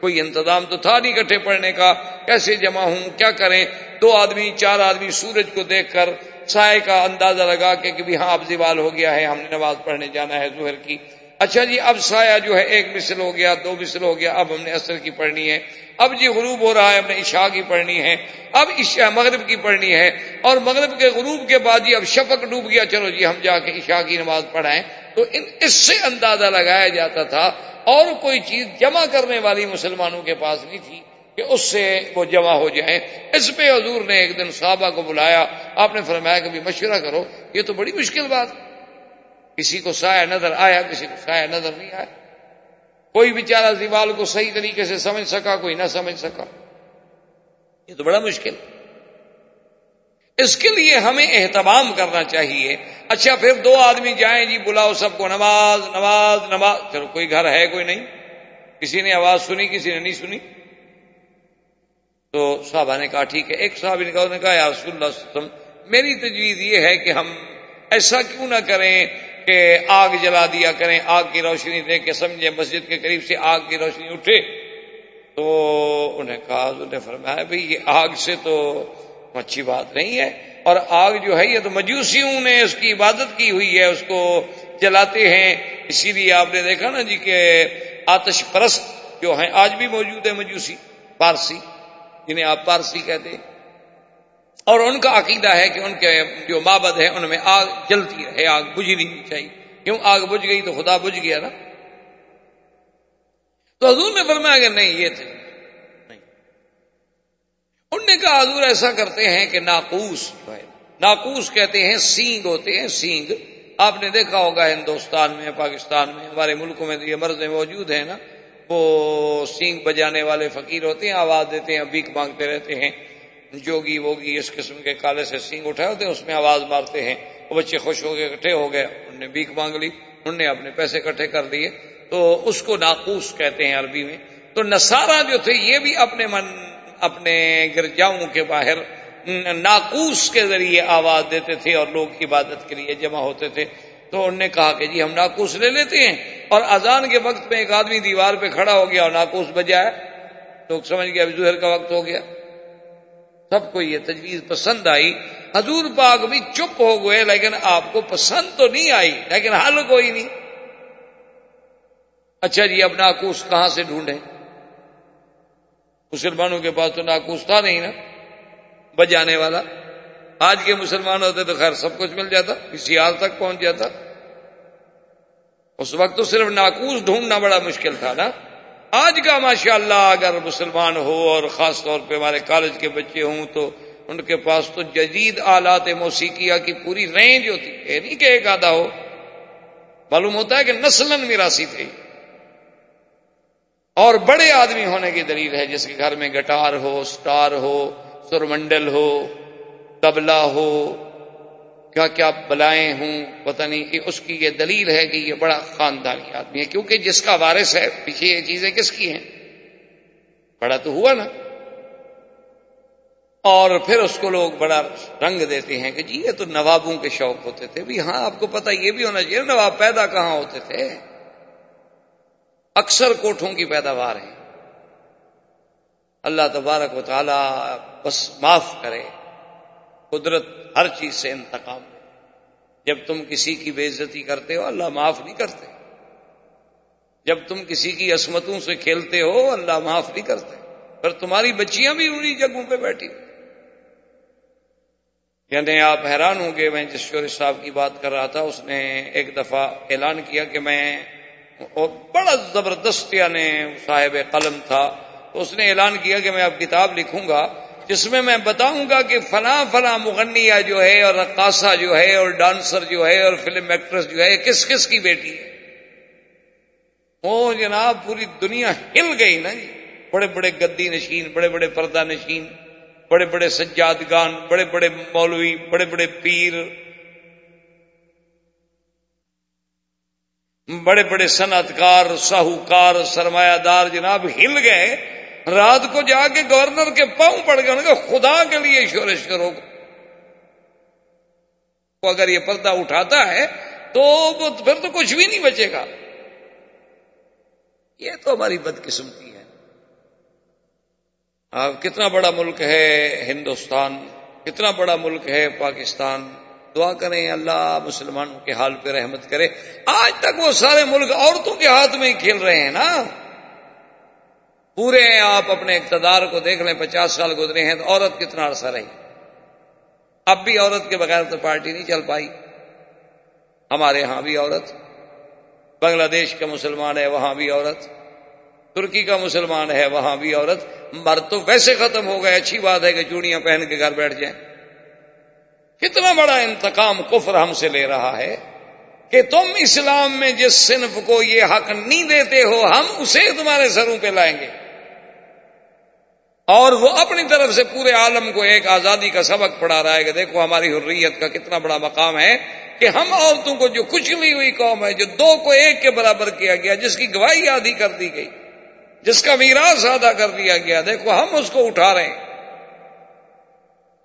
کوئی انتظام تو تھا نہیں اکٹھے پڑھنے کا۔ کیسے جمع ہوں؟ کیا کریں؟ دو آدمی، چار آدمی سورج کو دیکھ کر سائے کا اندازہ لگا کہ کہ ہاں اب زوال ہو گیا ہے، ہم نے نماز پڑھنے جانا ہے ظہر کی۔ اچھا جی اب سایہ جو ہے ایک مثل ہو گیا، دو مثل ہو گیا، اب ہم نے اثر کی پڑھنی ہے۔ اب جی غروب ہو رہا ہے، ہم نے عشاء کی پڑھنی ہے۔ اب عشاء، مغرب کی پڑھنی ہے۔ اور مغرب کے غروب کے بعد جی اب شفق ڈوب گیا۔ چلو جی ہم جا کے عشاء کی نماز پڑھائیں۔ تو اس سے اندازہ لگایا جاتا تھا، اور کوئی چیز جمع کرنے والی مسلمانوں کے پاس نہیں تھی کہ اس سے وہ جمع ہو جائیں۔ اس پہ حضور نے ایک دن صحابہ کو بلایا۔ آپ نے فرمایا کہ بھی مشورہ کرو، یہ تو بڑی مشکل بات۔ ہے کسی کو سایہ نظر آیا، کسی کو سایہ نظر نہیں آیا۔ کوئی بیچارہ دیوال کو صحیح طریقے سے سمجھ سکا، کوئی نہ سمجھ سکا۔ یہ تو بڑا مشکل۔ اس کے لیے ہمیں اہتمام کرنا چاہیے۔ اچھا پھر دو آدمی جائیں جی بلاؤ سب کو نماز نماز نماز۔ چلو، کوئی گھر ہے، کوئی نہیں۔ کسی نے آواز سنی، کسی نے نہیں سنی۔ تو صحابہ نے کہا، ٹھیک ہے۔ ایک صاحب نے کہا کہا، یا رسول اللہ وسلم، میری تجویز یہ ہے کہ ہم ایسا کیوں نہ کریں۔ کہ آگ جلا دیا کریں، آگ کی روشنی دے کے سمجھے مسجد کے قریب سے آگ کی روشنی اٹھے۔ تو انہیں کہا انہوں نے فرمایا بھائی یہ آگ سے تو اچھی بات نہیں ہے۔ اور آگ جو ہے، یہ تو مجوسیوں نے اس کی عبادت کی ہوئی ہے، اس کو جلاتے ہیں۔ اسی لیے آپ نے دیکھا نا جی کہ آتش پرست جو ہیں، آج بھی موجود ہے مجوسی، پارسی، جنہیں آپ پارسی کہتے ہیں۔ اور ان کا عقیدہ ہے کہ ان کے جو مابد ہے ان میں آگ جلتی رہے آگ بجھ نہیں چاہیے۔ کیوں آگ بجھ گئی؟ تو خدا بجھ گیا نا۔ تو حضور نے فرمایا کہ نہیں، یہ تھے۔ نہیں۔ ان نے کہا حضور ایسا کرتے ہیں کہ ناقوس جو ہے، ناقوس کہتے ہیں سینگ ہوتے ہیں، سینگ۔ آپ نے دیکھا ہوگا ہندوستان میں، پاکستان میں، ہمارے ملکوں میں یہ مرض موجود ہیں نا۔ وہ سینگ بجانے والے فقیر ہوتے ہیں، آواز دیتے ہیں، بھیک مانگتے رہتے ہیں۔ جوگی ووگی اس قسم کے کالے سے سینگ اٹھائے ہوتے ہیں، اس میں آواز مارتے ہیں، وہ بچے خوش ہو گئے، اکٹھے ہو گئے، انہوں نے بھیک مانگ لی، انہوں نے اپنے پیسے اکٹھے کر دیے۔ تو اس کو ناقوس کہتے ہیں عربی میں۔ تو نسارا جو تھے، یہ بھی اپنے من، اپنے گرجاؤں کے باہر ناقوس کے ذریعے آواز دیتے تھے اور لوگ عبادت کے لیے جمع ہوتے تھے۔ تو انہوں نے کہا کہ جی ہم ناقوس لے لیتے ہیں۔ اور اذان کے وقت میں ایک آدمی دیوار پہ کھڑا ہو گیا اور ناقوس بجایا لوگ سمجھ گیا ظہر کا وقت ہو گیا۔ سب کو یہ تجویز پسند آئی۔ حضور پاک بھی چپ ہو گئے، لیکن آپ کو پسند تو نہیں آئی، لیکن حل کوئی نہیں۔ اچھا جی اب ناکوس کہاں سے ڈھونڈے مسلمانوں کے پاس تو ناکوس تھا نہیں نا؟ بجانے والا۔ آج کے مسلمان ہوتے تو خیر سب کچھ مل جاتا، کسی حال تک پہنچ جاتا۔ اس وقت تو صرف ناکوس ڈھونڈنا بڑا مشکل تھا نا۔ آج کا ماشاء اللہ اگر مسلمان ہو اور خاص طور پہ ہمارے کالج کے بچے ہوں تو ان کے پاس تو جدید آلات موسیقیہ کی پوری رینج ہوتی ہے۔ نہیں کہ ایک آدھا ہو۔ معلوم ہوتا ہے کہ نسل میراسی تھے۔ اور بڑے آدمی ہونے کی دلیل ہے جس کے گھر میں گٹار ہو، سٹار ہو، سرمنڈل ہو، تبلا ہو کیا کیا بلائیں ہوں، پتہ نہیں کہ اس کی یہ دلیل ہے کہ یہ بڑا خاندانی آدمی ہے، کیونکہ جس کا وارث ہے، پیچھے یہ چیزیں کس کی ہیں؟ بڑا تو ہوا نا۔ اور پھر اس کو لوگ بڑا رنگ دیتے ہیں کہ جی یہ تو نوابوں کے شوق ہوتے تھے۔ بھی ہاں آپ کو پتا یہ بھی ہونا چاہیے، نواب پیدا کہاں ہوتے تھے؟ اکثر کوٹھوں کی پیداوار ہے۔ اللہ تبارک و تعالی بس معاف کرے، قدرت ہر چیز سے انتقام جب تم کسی کی بے عزتی کرتے ہو، اللہ معاف نہیں کرتے۔ جب تم کسی کی عصمتوں سے کھیلتے ہو، اللہ معاف نہیں کرتے۔ پر تمہاری بچیاں بھی انہیں جگہوں پہ بیٹھی۔ یعنی آپ حیران ہوں گے، میں جس شور صاحب کی بات کر رہا تھا، اس نے ایک دفعہ اعلان کیا کہ میں بڑا زبردست یعنی صاحب قلم تھا۔ تو اس نے اعلان کیا کہ میں اب کتاب لکھوں گا۔ جس میں میں بتاؤں گا کہ فلاں فلاں مغنیہ جو ہے اور رقاصہ جو ہے اور ڈانسر جو ہے اور فلم ایکٹریس جو ہے کس کس کی بیٹی ہے؟ وہ جناب پوری دنیا ہل گئی نا جی۔ بڑے بڑے گدی نشین، بڑے بڑے پردہ نشین، بڑے بڑے سجادگان، بڑے بڑے مولوی، بڑے بڑے پیر، بڑے بڑے صنعتکار، ساہوکار، سرمایہ دار جناب ہل گئے۔ رات کو جا کے گورنر کے پاؤں پڑ گئے، انہوں نے خدا کے لیے شورش کرو اگر یہ پردہ اٹھاتا ہے تو پھر تو کچھ بھی نہیں بچے گا۔ یہ تو ہماری بدقسمتی ہے۔ اب کتنا بڑا ملک ہے ہندوستان، کتنا بڑا ملک ہے پاکستان۔ دعا کریں اللہ مسلمانوں کے حال پہ رحمت کرے۔ آج تک وہ سارے ملک عورتوں کے ہاتھ میں ہی کھیل رہے ہیں نا۔ پورے آپ اپنے اقتدار کو دیکھ لیں، پچاس سال گزرے ہیں تو عورت کتنا عرصہ رہی؟ اب بھی عورت کے بغیر تو پارٹی نہیں چل پائی۔ ہمارے ہاں بھی عورت، بنگلہ دیش کا مسلمان ہے، وہاں بھی عورت، ترکی کا مسلمان ہے، وہاں بھی عورت۔ مرد تو ویسے ختم ہو گئے، اچھی بات ہے کہ چوڑیاں پہن کے گھر بیٹھ جائیں۔ کتنا بڑا انتقام کفر ہم سے لے رہا ہے کہ تم اسلام میں جس صنف کو یہ حق نہیں دیتے ہو، ہم اسے تمہارے سروں پہ لائیں گے۔ اور وہ اپنی طرف سے پورے عالم کو ایک آزادی کا سبق پڑھا رہا ہے کہ دیکھو ہماری حریت کا کتنا بڑا مقام ہے کہ ہم عورتوں کو جو کچلی ہوئی قوم ہے، جو دو کو ایک کے برابر کیا گیا، جس کی گواہی آدھی کر دی گئی، جس کا میراث ادا کر دیا گیا، دیکھو ہم اس کو اٹھا رہے ہیں۔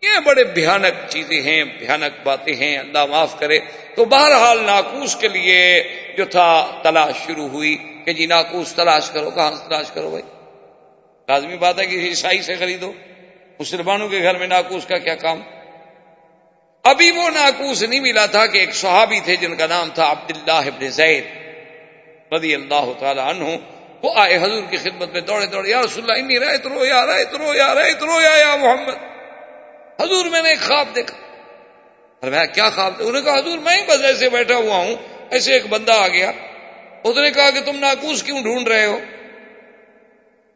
یہ بڑے بھیانک چیزیں ہیں، بھیانک باتیں ہیں، اللہ معاف کرے۔ تو بہرحال ناکوس کے لیے جو تھا تلاش شروع ہوئی کہ جی ناکوس تلاش کرو، کہاں تلاش کرو بھائی؟ لازمی بات ہے کہ عیسائی سے خریدو، مسلمانوں کے گھر میں ناکوس کا کیا کام؟ ابھی وہ ناکوس نہیں ملا تھا کہ ایک صحابی تھے جن کا نام تھا عبداللہ ابن زید رضی اللہ تعالی عنہ۔ وہ آئے حضور کی خدمت میں دوڑے دوڑے، یا رسول اللہ، انی رہے رو یا رہے رو یا رہے رو یا یا محمد۔ حضور میں نے ایک خواب دیکھا۔ اور میں کیا خواب؟ انہوں نے کہا، حضور، میں ہی بس ایسے بیٹھا ہوا ہوں، ایسے ایک بندہ آ گیا۔ اس نے کہا کہ تم ناکوس کیوں ڈھونڈ رہے ہو؟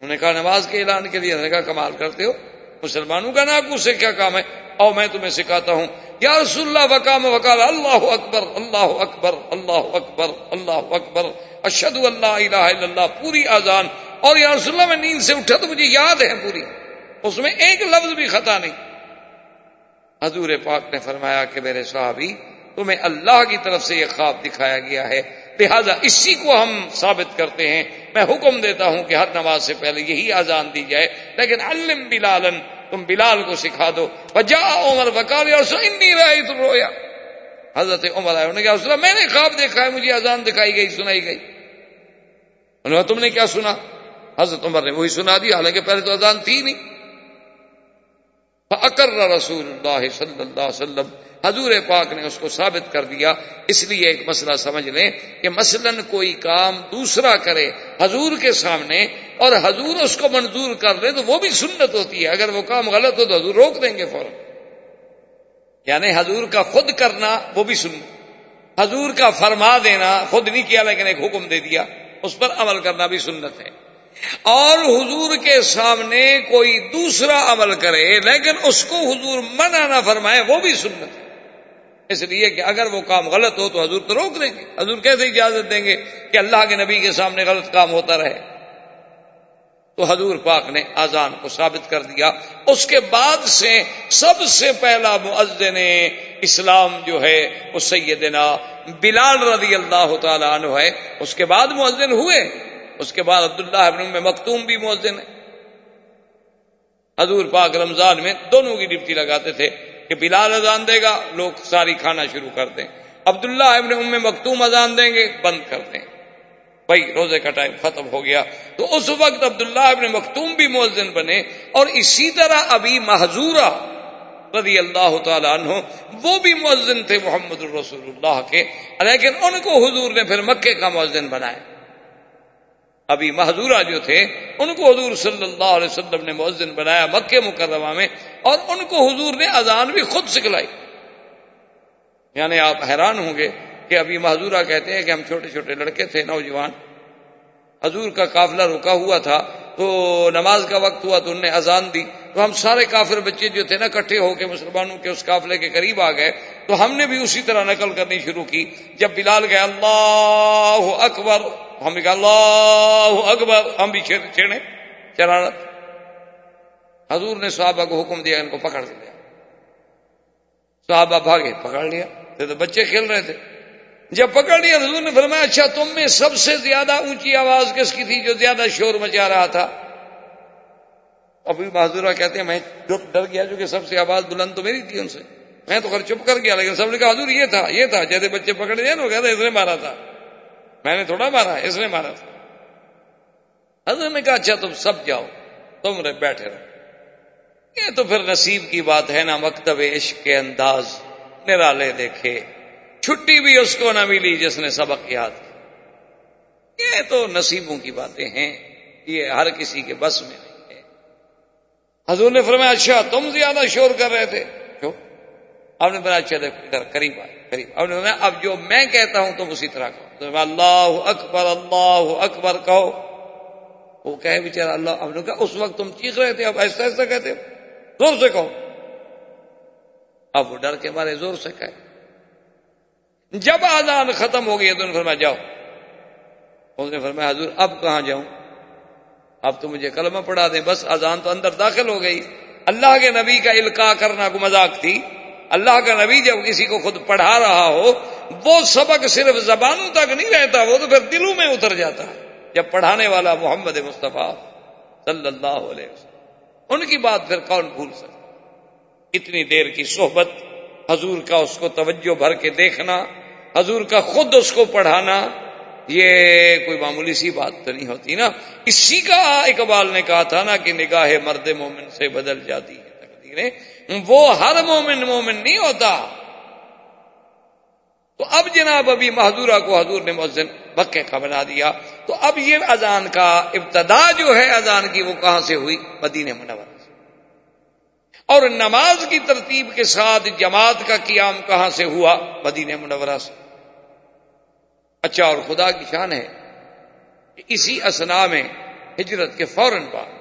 انہوں نے کہا، نماز کے اعلان کے لیے انہوں نے کہا، کمال کرتے ہو، مسلمانوں کا ناکوس سے کیا کام ہے؟ اور میں تمہیں سکھاتا ہوں۔ یا رسول اللہ وکام وکال اللہ اکبر اللہ اکبر اللہ اکبر اللہ اکبر۔ اشد اللہ الہ الا اللہ، پوری آزان اور یا رسول اللہ، میں نیند سے اٹھا تو مجھے یاد ہے پوری۔ اس میں ایک لفظ بھی خطا نہیں۔ حضور پاک نے فرمایا کہ میرے صحابی، تمہیں اللہ کی طرف سے یہ خواب دکھایا گیا ہے۔ لہذا اسی کو ہم ثابت کرتے ہیں۔ میں حکم دیتا ہوں کہ ہر نماز سے پہلے یہی آزان دی جائے، لیکن علم بلالن تم بلال کو سکھا دو۔ بجا عمر بکار اور انی رائی رویا حضرت عمر آئے، انہوں نے کہا میں نے خواب دیکھا ہے، مجھے آزان دکھائی گئی، سنائی گئی۔ انہوں نے تم نے کیا سنا؟ حضرت عمر نے وہی سنا دی حالانکہ پہلے تو اذان تھی نہیں۔ اکر رسول اللہ صلی اللہ علیہ وسلم حضور پاک نے اس کو ثابت کر دیا۔ اس لیے ایک مسئلہ سمجھ لیں کہ مثلا کوئی کام دوسرا کرے حضور کے سامنے اور حضور اس کو منظور کر لے تو وہ بھی سنت ہوتی ہے۔ اگر وہ کام غلط ہو تو حضور روک دیں گے فوراً۔ یعنی حضور کا خود کرنا وہ بھی سنت حضور کا فرما دینا خود نہیں کیا لیکن ایک حکم دے دیا۔ اس پر عمل کرنا بھی سنت ہے۔ اور حضور کے سامنے کوئی دوسرا عمل کرے لیکن اس کو حضور منع نہ فرمائے وہ بھی سنت ہے۔ اس لیے کہ اگر وہ کام غلط ہو تو حضور تو روک دیں گے حضور کیسے اجازت دیں گے کہ اللہ کے نبی کے سامنے غلط کام ہوتا رہے؟ تو حضور پاک نے آزان کو ثابت کر دیا۔ اس کے بعد سے سب سے پہلا معذن اسلام جو ہے وہ سیدنا بلال رضی اللہ تعالی عنہ ہے۔ اس کے بعد معذن ہوئے۔ اس کے بعد عبداللہ ابن میں مختوم بھی مؤذن ہے۔ حضور پاک رمضان میں دونوں کی ڈپٹی لگاتے تھے۔ کہ بلال اذان دے گا، لوگ ساری کھانا شروع کر دیں۔ عبداللہ ابن ام مختوم اذان دیں گے، بند کر دیں۔ بھائی، روزے کا ٹائم ختم ہو گیا۔ تو اس وقت عبداللہ ابن مختوم بھی مؤذن بنے اور اسی طرح ابھی محضورہ رضی اللہ تعالیٰ عنہ، وہ بھی مؤذن تھے محمد الرسول اللہ کے۔ لیکن ان کو حضور نے پھر مکے کا مؤذن بنایا۔ ابھی محضورہ جو تھے، ان کو حضور صلی اللہ علیہ وسلم نے مؤذن بنایا مکہ مکرمہ میں، اور ان کو حضور نے اذان بھی خود سکھلائی۔ یعنی آپ حیران ہوں گے کہ ابھی محضورہ کہتے ہیں کہ ہم چھوٹے چھوٹے لڑکے تھے، نوجوان۔ حضور کا قافلہ رکا ہوا تھا، تو نماز کا وقت ہوا تو انہوں نے اذان دی۔ تو ہم سارے کافر بچے جو تھے نا کٹھے ہو کے مسلمانوں کے اس قافلے کے قریب آ گئے۔ تو ہم نے بھی اسی طرح نقل کرنی شروع کی۔ جب بلال گئے، اللہ اکبر! ہم نے کہا، اللہ اکبر. ہم بھی چھیڑے شرارت حضور نے صحابہ کو حکم دیا، ان کو پکڑ لیا صحابہ بھاگے، پکڑ لیا۔ تو بچے کھیل رہے تھے۔ جب پکڑ لیا، حضور نے فرمایا اچھا تم میں سب سے زیادہ اونچی آواز کس کی تھی جو زیادہ شور مچا رہا تھا؟ ابھی بہادرہ کہتے ہیں، میں ڈر گیا، جو کہ سب سے آواز بلند تو میری تھی ان سے۔ میں تو خیر چپ کر گیا، لیکن سب نے کہا، حضور، یہ تھا یہ تھا۔ جیسے بچے پکڑ لیا نا وہ کہتے اس نے مارا تھا۔ میں نے تھوڑا مارا، اس نے مارا۔ تھا حضرت نے کہا اچھا تم سب جاؤ، تم رہے بیٹھے رہو۔ یہ تو پھر نصیب کی بات ہے نا، مکتب عشق کے انداز، نرالے دیکھے۔ چھٹی بھی اس کو نہ ملی جس نے سبق یاد کیا یہ تو نصیبوں کی باتیں ہیں، یہ ہر کسی کے بس میں نہیں ہے۔ حضور نے فرمایا اچھا تم زیادہ شور کر رہے تھے۔ آپ نے بنا اچھا دیکھو قریب آئے، قریب۔ اب نے اب جو میں کہتا ہوں، تم اسی طرح کہو تو اللہ اکبر اللہ اکبر کہو۔ وہ کہے بیچارا اللہ اب نے کہا، اس وقت تم چیخ رہے تھے، اب ایسا ایسا کہتے زور سے کہو۔ اب وہ ڈر کے مارے، زور سے کہے۔ جب آزان ختم ہو گئی تو نے فرمایا، جاؤ۔ اس نے فرمایا، حضور، اب کہاں جاؤں؟ اب تو مجھے کلمہ پڑھا دیں۔ بس اذان تو اندر داخل ہو گئی۔ اللہ کے نبی کا القاع کرنا کو مذاق تھی۔ اللہ کا نبی جب کسی کو خود پڑھا رہا ہو وہ سبق صرف زبانوں تک نہیں رہتا، وہ تو پھر دلوں میں اتر جاتا ہے۔ جب پڑھانے والا محمد مصطفیٰ صلی اللہ علیہ وسلم، ان کی بات پھر کون بھول سکتا؟ اتنی دیر کی صحبت، حضور کا اس کو توجہ بھر کے دیکھنا، حضور کا خود اس کو پڑھانا، یہ کوئی معمولی سی بات تو نہیں ہوتی نا۔ اسی کا اقبال نے کہا تھا نا کہ نگاہ مرد مومن سے بدل جاتی ہے، تقدیریں۔ وہ ہر مومن مومن نہیں ہوتا۔ تو اب جناب ابھی محدورہ کو حضور نے مؤذن بکے کا بنا دیا۔ تو اب یہ اذان کا ابتدا جو ہے، اذان کی وہ کہاں سے ہوئی؟ مدینہ منور سے۔ اور نماز کی ترتیب کے ساتھ جماعت کا قیام کہاں سے ہوا؟ مدینہ منورہ سے۔ اچھا اور خدا کی شان ہے کہ اسی اسنا میں ہجرت کے فوراً بعد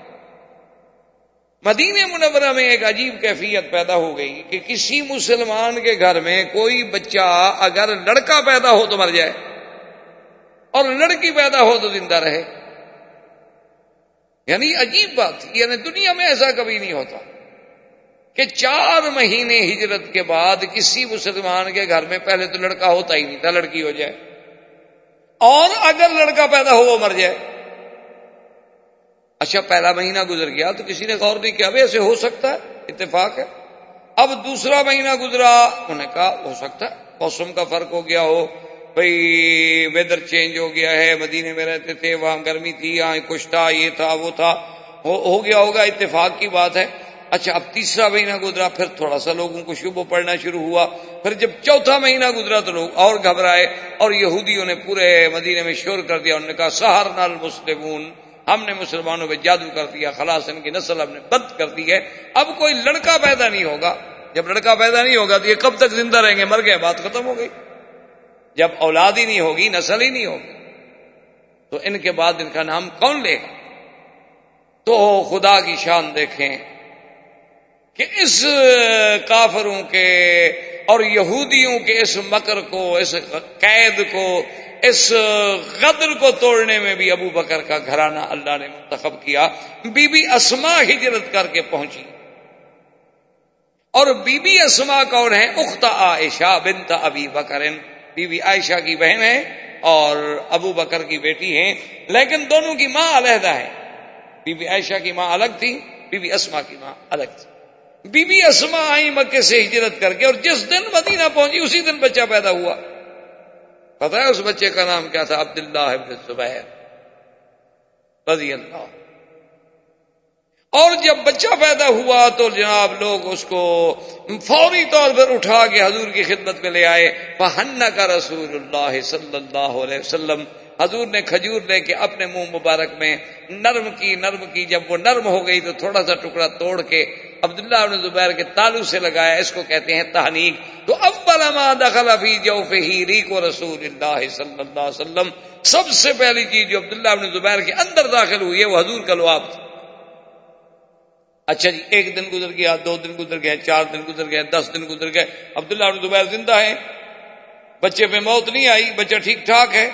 مدینہ منورہ میں ایک عجیب کیفیت پیدا ہو گئی کہ کسی مسلمان کے گھر میں کوئی بچہ اگر لڑکا پیدا ہو تو مر جائے اور لڑکی پیدا ہو تو زندہ رہے۔ یعنی عجیب بات یعنی دنیا میں ایسا کبھی نہیں ہوتا کہ چار مہینے ہجرت کے بعد کسی مسلمان کے گھر میں پہلے تو لڑکا ہوتا ہی نہیں تھا، لڑکی ہو جائے۔ اور اگر لڑکا پیدا ہو وہ مر جائے۔ اچھا پہلا مہینہ گزر گیا تو کسی نے غور نہیں کیا ایسے ہو سکتا ہے؟ اتفاق ہے۔ اب دوسرا مہینہ گزرا، انہوں نے کہا، ہو سکتا ہے۔ موسم کا فرق ہو گیا ہو۔ بھائی ویدر چینج ہو گیا ہے، مدینے میں رہتے تھے، وہاں گرمی تھی، یہاں کچھ تھا، یہ تھا، وہ تھا۔ ہو گیا ہوگا، اتفاق کی بات ہے۔ اچھا اب تیسرا مہینہ گزرا، پھر تھوڑا سا لوگوں کو شبہ پڑنا شروع ہوا۔ پھر جب چوتھا مہینہ گزرا تو لوگ اور گھبرائے اور یہودیوں نے پورے مدینے میں شور کر دیا۔ انہوں نے کہا سہار نال مسلمون۔ ہم نے مسلمانوں پہ جادو کر دیا، خلاص ان کی نسل ہم نے بند کر دی ہے۔ اب کوئی لڑکا پیدا نہیں ہوگا۔ جب لڑکا پیدا نہیں ہوگا تو یہ کب تک زندہ رہیں گے؟ مر گئے، بات ختم ہو گئی۔ جب اولاد ہی نہیں ہوگی، نسل ہی نہیں ہوگی۔ تو ان کے بعد ان کا نام کون لے گا؟ تو خدا کی شان دیکھیں کہ اس کافروں کے اور یہودیوں کے اس مکر کو، اس قید کو اس غدر کو توڑنے میں بھی ابو بکر کا گھرانہ اللہ نے منتخب کیا، بی بی اسما ہجرت کر کے پہنچی۔ اور بی بی اسما کون ہے اخت عائشہ بنت ابی بکر بی بی عائشہ کی بہن ہے اور ابو بکر کی بیٹی ہیں، لیکن دونوں کی ماں علیحدہ ہے بی بی عائشہ کی ماں الگ تھی، بی بی اسما کی ماں الگ تھی۔ بی بی اسما آئی مکے سے ہجرت کر کے اور جس دن مدینہ پہنچی، اسی دن بچہ پیدا ہوا۔ پتا ہے اس بچے کا نام کیا تھا؟ عبداللہ ابن زبیر رضی اللہ اور جب بچہ پیدا ہوا تو جناب لوگ اس کو فوری طور پر اٹھا کے حضور کی خدمت میں لے آئے۔ پہن کا رسول اللہ صلی اللہ علیہ وسلم۔ حضور نے کھجور لے کے اپنے منہ مبارک میں نرم کی نرم کی۔ جب وہ نرم ہو گئی تو تھوڑا سا ٹکڑا توڑ کے عبداللہ بن زبیر کے تالو سے لگایا، اس کو کہتے ہیں تحنیک۔ تو اول ما دخل فی جوفہ ریق و رسول اللہ صلی اللہ علیہ وسلم، سب سے پہلی چیز جو عبداللہ بن زبیر کے اندر داخل ہوئی ہے، وہ حضور کا لواب تھا۔ اچھا جی ایک دن گزر گیا، دو دن گزر گئے، چار دن گزر گئے، دس دن گزر گئے۔ عبداللہ بن زبیر زندہ ہے بچے پہ موت نہیں آئی، بچہ ٹھیک ٹھاک ہے،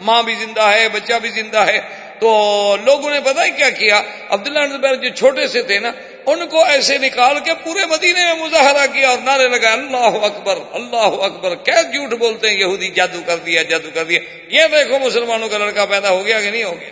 ماں بھی زندہ ہے، بچہ بھی زندہ ہے۔ تو لوگوں نے پتا ہی کیا کیا؟ عبداللہ زبیر جو چھوٹے سے تھے نا ان کو ایسے نکال کے پورے مدینے میں مظاہرہ کیا اور نعرے لگا اللہ اکبر اللہ اکبر۔ کیا جھوٹ بولتے ہیں؟ یہودی جادو کر دیا، جادو کر دیا۔ یہ دیکھو مسلمانوں کا لڑکا پیدا ہو گیا کہ نہیں ہو گیا؟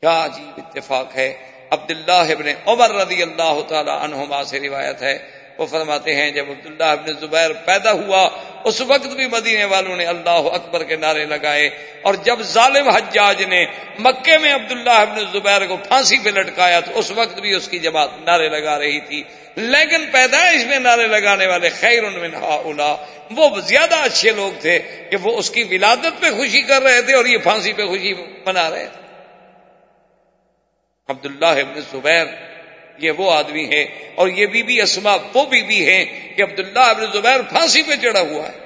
کیا عجیب اتفاق ہے۔ عبداللہ ابن عمر رضی اللہ تعالی عنہما سے روایت ہے۔ وہ فرماتے ہیں، جب عبداللہ ابن زبیر پیدا ہوا، اس وقت بھی مدینے والوں نے اللہ اکبر کے نعرے لگائے۔ اور جب ظالم حجاج نے مکے میں عبداللہ ابن زبیر کو پھانسی پہ لٹکایا، تو اس وقت بھی اس کی جماعت نعرے لگا رہی تھی۔ لیکن پیدائش میں نعرے لگانے والے خیر من اولا وہ زیادہ اچھے لوگ تھے کہ وہ اس کی ولادت پہ خوشی کر رہے تھے اور یہ پھانسی پہ خوشی منا رہے تھے۔ عبداللہ ابن زبیر یہ وہ آدمی ہے اور یہ بی بی اسما وہ بی بی ہے کہ عبداللہ ابن زبیر پھانسی پہ چڑھا ہوا ہے۔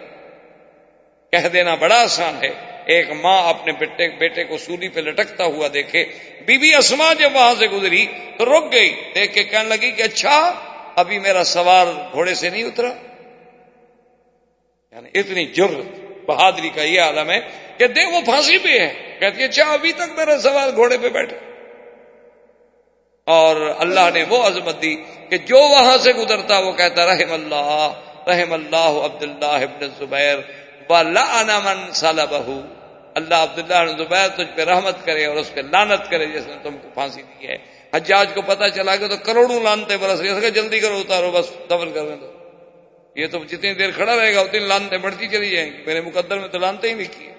کہہ دینا بڑا آسان ہے۔ ایک ماں اپنے بیٹے بیٹے کو سولی پہ لٹکتا ہوا دیکھے۔ بی بی اسما جب وہاں سے گزری تو رک گئی۔ دیکھ کے کہنے لگی کہ اچھا ابھی میرا سوار گھوڑے سے نہیں اترا۔ یعنی اتنی جرت بہادری کا یہ عالم ہے کہ دے وہ پھانسی پہ ہے۔ کہتی ہے اچھا ابھی تک میرا سوال گھوڑے پہ بیٹھے اور اللہ نے وہ عظمت دی کہ جو وہاں سے گزرتا وہ کہتا، رحم اللہ رحم اللہ عبد اللہ ابن زبیر من سال اللہ عبداللہ زبیر تجھ پہ رحمت کرے اور اس پہ لانت کرے جس نے تم کو پھانسی دی ہے۔ حجاج کو پتا چلا کہ تو کروڑوں لانتے برس گئے جلدی کرو، اتارو، بس دفن کر دیں یہ تو جتنی دیر کھڑا رہے گا، اتنی لانتے بڑھتی چلی جائیں گی۔ میرے مقدر میں تو لانتے ہی نہیں کیے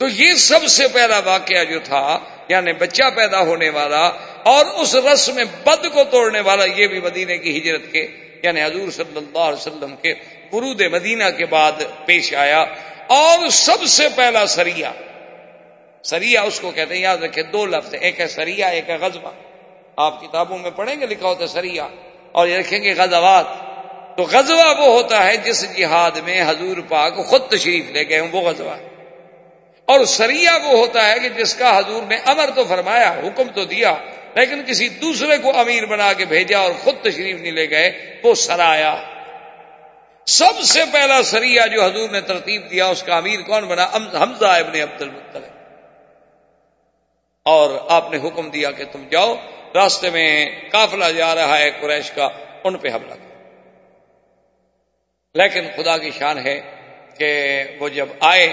تو یہ سب سے پہلا واقعہ جو تھا یعنی بچہ پیدا ہونے والا اور اس رس میں بد کو توڑنے والا، یہ بھی مدینے کی ہجرت کے یعنی حضور صلی اللہ علیہ وسلم کے برود مدینہ کے بعد پیش آیا اور سب سے پہلا سریا سریا اس کو کہتے ہیں، یاد رکھے دو لفظ ایک ہے سریا ایک ہے غزبہ آپ کتابوں میں پڑھیں گے لکھا ہوتا ہے سریا اور یہ رکھیں گے غزوات۔ تو غزوہ وہ ہوتا ہے جس جہاد میں حضور پاک خود تشریف لے گئے وہ غزوہ۔ اور سریا وہ ہوتا ہے کہ جس کا حضور نے امر تو فرمایا، حکم تو دیا، لیکن کسی دوسرے کو امیر بنا کے بھیجا اور خود تشریف نہیں لے گئے، وہ سرایا۔ سب سے پہلا سریا جو حضور نے ترتیب دیا، اس کا امیر کون بنا؟ حمزہ ابن عبد المطلب اور آپ نے حکم دیا کہ تم جاؤ، راستے میں کافلا جا رہا ہے قریش کا، ان پہ حملہ کر لیکن خدا کی شان ہے کہ وہ جب آئے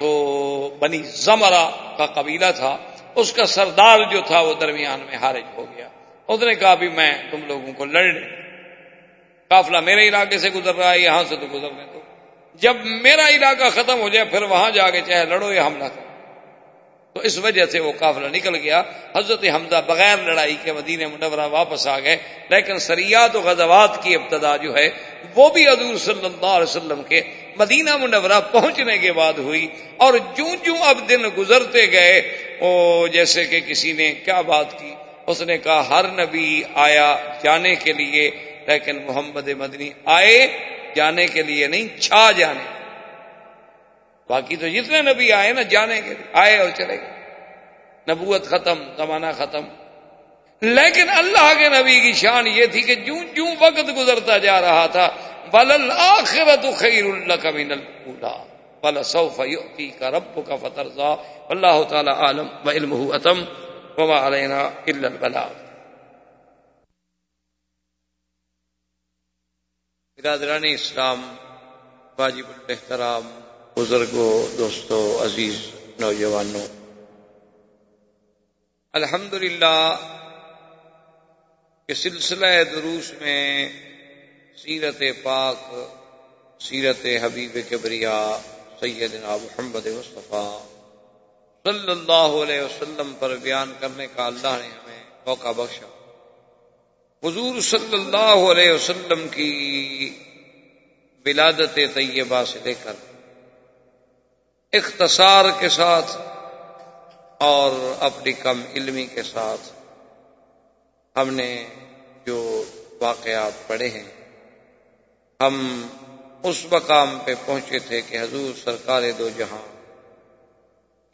تو بنی زمرا کا قبیلہ تھا، اس کا سردار جو تھا وہ درمیان میں حارج ہو گیا۔ اس نے کہا بھی میں تم لوگوں کو لڑ قافلہ میرے علاقے سے گزر رہا ہے، یہاں سے تو گزرنے دو۔ جب میرا علاقہ ختم ہو جائے، پھر وہاں جا کے چاہے لڑو یا حملہ کرو۔ تو اس وجہ سے وہ قافلہ نکل گیا۔ حضرت حمزہ بغیر لڑائی کے مدینہ منورہ واپس آ گئے، لیکن سریات و غزوات کی ابتدا جو ہے، وہ بھی حضور صلی اللہ علیہ وسلم کے مدینہ منورہ پہنچنے کے بعد ہوئی اور جوں جوں اب دن گزرتے گئے وہ جیسے کہ کسی نے کیا بات کی؟ اس نے کہا، ہر نبی آیا جانے کے لیے، لیکن محمد مدنی آئے جانے کے لیے نہیں، چھا جانے۔ باقی تو جتنے نبی آئے نا، جانے کے لیے، آئے اور چلے گئے۔ نبوت ختم، زمانہ ختم۔ لیکن اللہ کے نبی کی شان یہ تھی کہ جوں جوں وقت گزرتا جا رہا تھا بل آخرت خیر اللہ کا من الولا بل سوف یؤتی کا رب کا فتر اللہ تعالی عالم و علم اتم وما علینا الا البلاغ. برادران اسلام، واجب الاحترام بزرگوں دوستوں عزیز نوجوانوں الحمد للہ کے سلسلہ دروس میں سیرت پاک، سیرت حبیب کبریا، سیدنا محمد مصطفیٰ صلی اللہ علیہ وسلم پر بیان کرنے کا اللہ نے ہمیں موقع بخشا۔ حضور صلی اللہ علیہ وسلم کی ولادت طیبہ سے لے کر اختصار کے ساتھ اور اپنی کم علمی کے ساتھ ہم نے جو واقعات پڑھے ہیں ہم اس مقام پہ پہنچے تھے کہ حضور سرکار دو جہاں۔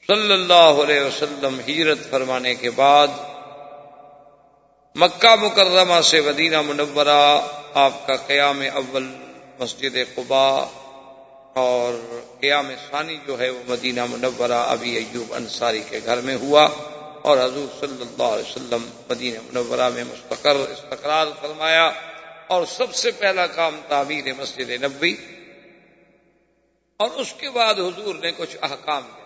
صلی اللہ علیہ وسلم ہجرت فرمانے کے بعد مکہ مکرمہ سے مدینہ منورہ، آپ کا قیام اول مسجد قبا اور قیام ثانی جو ہے وہ مدینہ منورہ ابھی ایوب انصاری کے گھر میں ہوا اور حضور صلی اللہ علیہ وسلم مدینہ منورہ میں مستقر استقرار فرمایا۔ اور سب سے پہلا کام تعمیر مسجد نبی اور اس کے بعد حضور نے کچھ احکام دیا۔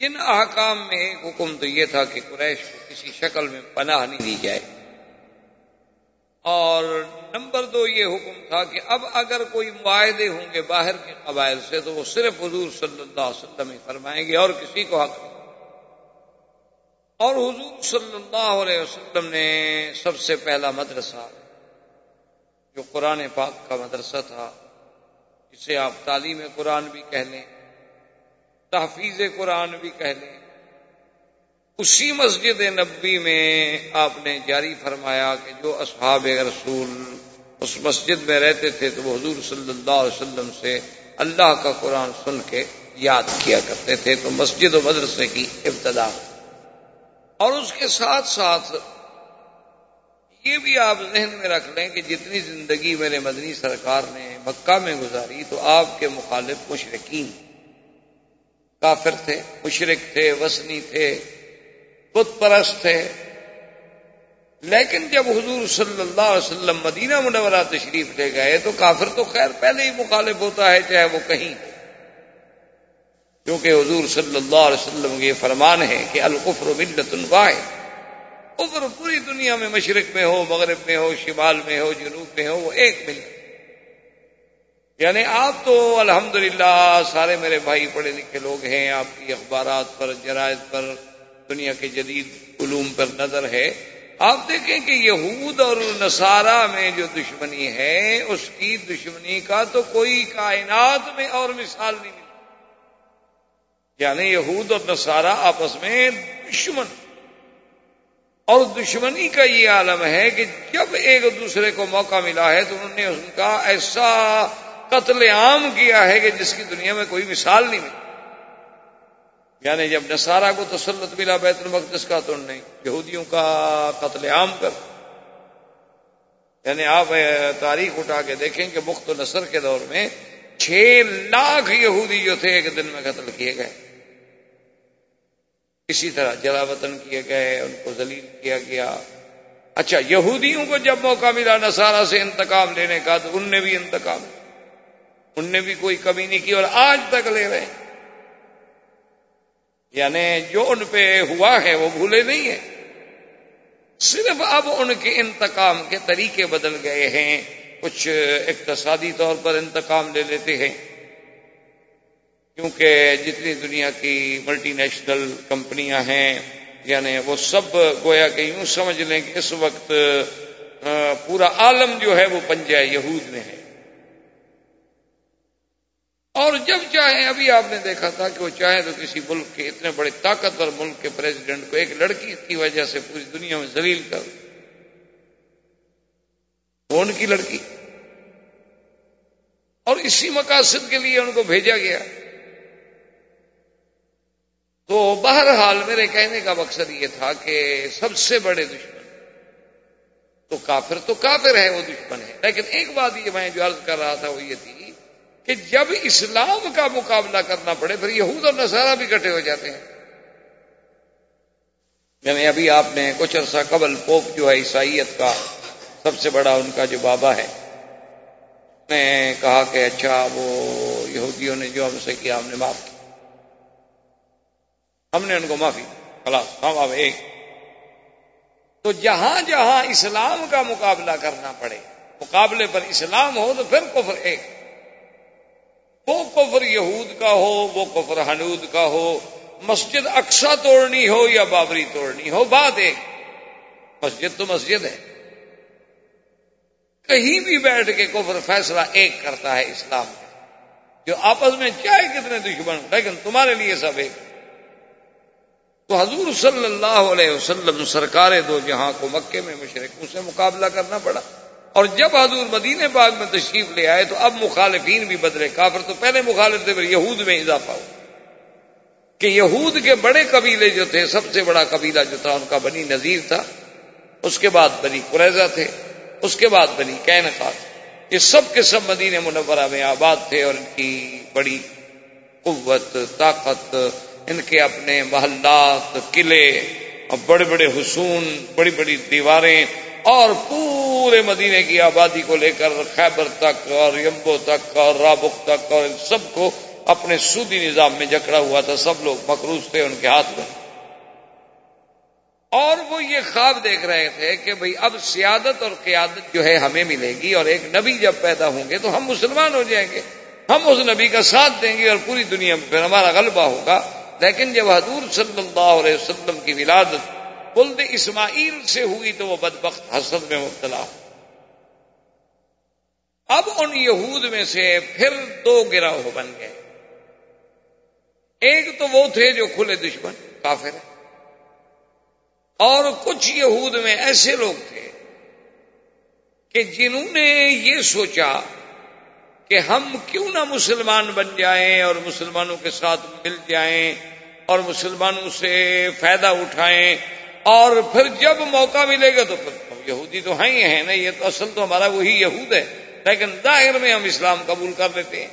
جن احکام میں ایک حکم تو یہ تھا کہ قریش کو کسی شکل میں پناہ نہیں دی جائے۔ اور نمبر دو یہ حکم تھا کہ اب اگر کوئی معاہدے ہوں گے باہر کے قبائل سے تو وہ صرف حضور صلی اللہ علیہ وسلم ہی فرمائیں گے اور کسی کو حق نہیں۔ اور حضور صلی اللہ علیہ وسلم نے سب سے پہلا مدرسہ جو قرآن پاک کا مدرسہ تھا جسے آپ تعلیم قرآن بھی کہہ لیں، تحفیظ قرآن بھی کہہ لیں۔ اسی مسجد نبی میں آپ نے جاری فرمایا کہ جو اصحاب رسول اس مسجد میں رہتے تھے، تو وہ حضور صلی اللہ علیہ وسلم سے اللہ کا قرآن سن کے یاد کیا کرتے تھے۔ تو مسجد و مدرسے کی ابتدا۔ اور اس کے ساتھ ساتھ یہ بھی آپ ذہن میں رکھ لیں کہ جتنی زندگی میرے مدنی سرکار نے مکہ میں گزاری تو آپ کے مخالف مشرقین کافر تھے مشرق تھے، وسنی تھے، بت پرست تھے۔ لیکن جب حضور صلی اللہ علیہ وسلم مدینہ منورہ تشریف لے گئے تو کافر تو خیر پہلے ہی مخالف ہوتا ہے چاہے وہ کہیں۔ کیونکہ حضور صلی اللہ علیہ وسلم کے یہ فرمان ہے کہ القفر ملت واحد۔ کفر پوری دنیا میں مشرق میں ہو، مغرب میں ہو، شمال میں ہو، جنوب میں ہو، وہ ایک مل یعنی آپ تو الحمدللہ سارے میرے بھائی پڑھے لکھے لوگ ہیں، آپ کی اخبارات پر، جرائد پر، دنیا کے جدید علوم پر نظر ہے۔ آپ دیکھیں کہ یہود اور نصارہ میں جو دشمنی ہے، اس کی دشمنی کا تو کوئی کائنات میں اور مثال نہیں ملی یعنی یہود اور نصارہ آپس میں دشمن۔ اور دشمنی کا یہ عالم ہے کہ جب ایک دوسرے کو موقع ملا ہے تو انہوں نے ان کا ایسا قتل عام کیا ہے کہ جس کی دنیا میں کوئی مثال نہیں ملی۔ یعنی جب نصارہ کو تسلط ملا بیت المقدس کا تو نہیں یہودیوں کا قتل عام کر۔ یعنی آپ تاریخ اٹھا کے دیکھیں کہ مخت نصر کے دور میں چھ لاکھ یہودی جو تھے ایک دن میں قتل کیے گئے۔ اسی طرح جلا وطن کیے گئے، ان کو ذلیل کیا گیا۔ اچھا یہودیوں کو جب موقع ملا نصارہ سے انتقام لینے کا، تو ان نے بھی انتقام ان نے بھی کوئی کمی نہیں کی اور آج تک لے رہے ہیں۔ یعنی جو ان پہ ہوا ہے، وہ بھولے نہیں ہیں۔ صرف اب ان کے انتقام کے طریقے بدل گئے ہیں۔ کچھ اقتصادی طور پر انتقام لے لیتے ہیں۔ کیونکہ جتنی دنیا کی ملٹی نیشنل کمپنیاں ہیں یعنی وہ سب گویا کہ یوں سمجھ لیں کہ اس وقت پورا عالم جو ہے وہ پنجہ یہود میں ہے۔ اور جب چاہیں، ابھی آپ نے دیکھا تھا کہ وہ چاہیں تو کسی ملک کے اتنے بڑے طاقتور ملک کے پریزیڈنٹ کو ایک لڑکی کی وجہ سے پوری دنیا میں زلیل کر ان کی لڑکی۔ اور اسی مقاصد کے لیے ان کو بھیجا گیا۔ تو بہرحال میرے کہنے کا مقصد یہ تھا کہ سب سے بڑے دشمن تو کافر تو کافر ہے وہ دشمن ہے لیکن ایک بات یہ میں جو عرض کر رہا تھا وہ یہ تھی کہ جب اسلام کا مقابلہ کرنا پڑے، پھر یہود اور نصارہ بھی کٹے ہو جاتے ہیں۔ یعنی ابھی آپ نے کچھ عرصہ قبل پوپ جو ہے، عیسائیت کا سب سے بڑا ان کا جو بابا ہے نے کہا کہ اچھا وہ یہودیوں نے جو ہم سے کیا، ہم نے معاف کیا ہم نے ان کو معافی، خلاص، ہم اب ایک۔ تو جہاں جہاں اسلام کا مقابلہ کرنا پڑے، مقابلے پر اسلام ہو تو پھر کفر ایک۔ وہ کفر یہود کا ہو، وہ کفر حنود کا ہو، مسجد اکسا توڑنی ہو یا بابری توڑنی ہو، بات ایک۔ مسجد تو مسجد ہے۔ کہیں بھی بیٹھ کے کفر فیصلہ ایک کرتا ہے اسلام۔ کا جو آپس میں چاہے کتنے دشمن لیکن تمہارے لیے سب ایک۔ تو حضور صلی اللہ علیہ وسلم سرکار دو جہاں کو مکے میں مشرقوں سے مقابلہ کرنا پڑا۔ اور جب حضور مدینہ باغ میں تشریف لے آئے تو اب مخالفین بھی بدلے کافر، تو پہلے مخالف تھے، پھر یہود میں اضافہ ہو کہ یہود کے بڑے قبیلے جو تھے، سب سے بڑا قبیلہ جو تھا، ان کا بنی نذیر تھا، اس کے بعد بنی قریضہ تھے، اس کے بعد بنی کینقا تھے۔ یہ سب کے سب مدینہ منورہ میں آباد تھے اور ان کی بڑی قوت، طاقت ان کے اپنے محلات، قلعے اور بڑے بڑے حسون بڑی بڑی دیواریں اور پورے مدینے کی آبادی کو لے کر خیبر تک اور یمبو تک اور رابق تک اور سب کو اپنے سودی نظام میں جکڑا ہوا تھا، سب لوگ مقروض تھے ان کے ہاتھ میں۔ اور وہ یہ خواب دیکھ رہے تھے کہ بھئی اب سیادت اور قیادت جو ہے ہمیں ملے گی اور ایک نبی جب پیدا ہوں گے تو ہم مسلمان ہو جائیں گے۔ ہم اس نبی کا ساتھ دیں گے اور پوری دنیا میں پھر ہمارا غلبہ ہوگا۔ لیکن جب حضور صلی اللہ علیہ وسلم کی ولادت بلد اسماعیل سے ہوئی تو وہ بدبخت حسد میں مبتلا ہو۔ اب ان یہود میں سے پھر دو گروہ بن گئے۔ ایک تو وہ تھے جو کھلے دشمن، کافر۔ اور کچھ یہود میں ایسے لوگ تھے کہ جنہوں نے یہ سوچا کہ ہم کیوں نہ مسلمان بن جائیں اور مسلمانوں کے ساتھ مل جائیں۔ اور مسلمانوں سے فائدہ اٹھائیں اور پھر جب موقع ملے گا تو پھر یہودی تو ہیں ہی ہیں نا یہ تو اصل تو ہمارا وہی یہود ہے۔ لیکن ظاہر میں ہم اسلام قبول کر لیتے ہیں۔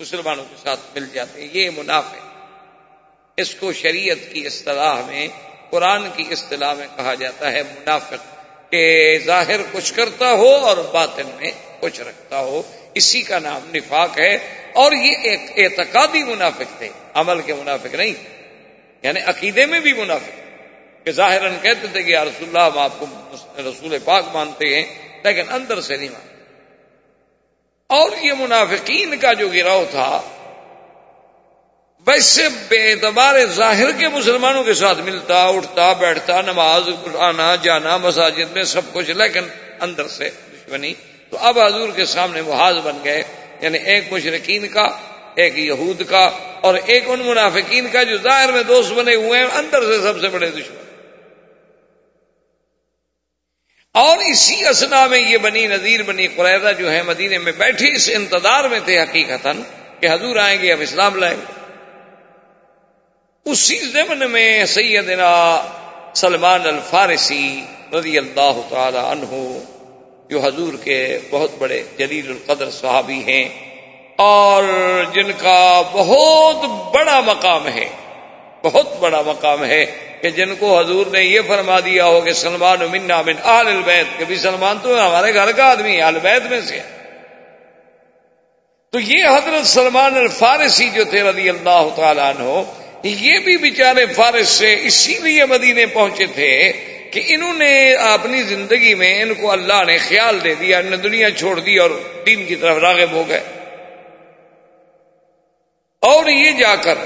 مسلمانوں کے ساتھ مل جاتے ہیں۔ یہ منافع اس کو شریعت کی اصطلاح میں، قرآن کی اصطلاح میں کہا جاتا ہے منافق کہ ظاہر کچھ کرتا ہو اور باطن میں کچھ رکھتا ہو، اسی کا نام نفاق ہے۔ اور یہ ایک اعتقادی منافق تھے، عمل کے منافق نہیں یعنی عقیدے میں بھی منافق۔ کہ ظاہر کہتے تھے کہ یا رسول اللہ، ہم آپ کو رسول پاک مانتے ہیں، لیکن اندر سے نہیں مانتے۔ اور یہ منافقین کا جو گراؤ تھا، ویسے بے اعتبار ظاہر کے مسلمانوں کے ساتھ ملتا، اٹھتا، بیٹھتا، نماز آنا جانا، مساجد میں سب کچھ، لیکن اندر سے دشمنی۔ تو اب حضور کے سامنے محاذ بن گئے یعنی ایک مشرقین کا، ایک یہود کا، اور ایک ان منافقین کا جو ظاہر میں دوست بنے ہوئے ہیں، اندر سے سب سے بڑے دشمن۔ اور اسی اسنا میں یہ بنی نذیر، بنی قریضہ جو ہے مدینے میں بیٹھے، اس انتظار میں تھے حقیقت کہ حضور آئیں گے، اب اسلام لائیں گے۔ اسی ضمن میں سیدنا سلمان الفارسی رضی اللہ تعالی عنہ جو حضور کے بہت بڑے جلیل القدر صحابی ہیں اور جن کا بہت بڑا مقام ہے، بہت بڑا مقام ہے کہ جن کو حضور نے یہ فرما دیا ہو کہ سلمان منا من آل البید کبھی سلمان تو ہمارے گھر کا آدمی ہے البید میں سے۔ تو یہ حضرت سلمان الفارسی جو تھے رضی اللہ تعالیٰ عنہ، یہ بھی بیچارے فارس سے اسی لیے مدینے پہنچے تھے کہ انہوں نے اپنی زندگی میں ان کو اللہ نے خیال دے دیا ان نے دنیا چھوڑ دی اور دین کی طرف راغب ہو گئے۔ اور یہ جا کر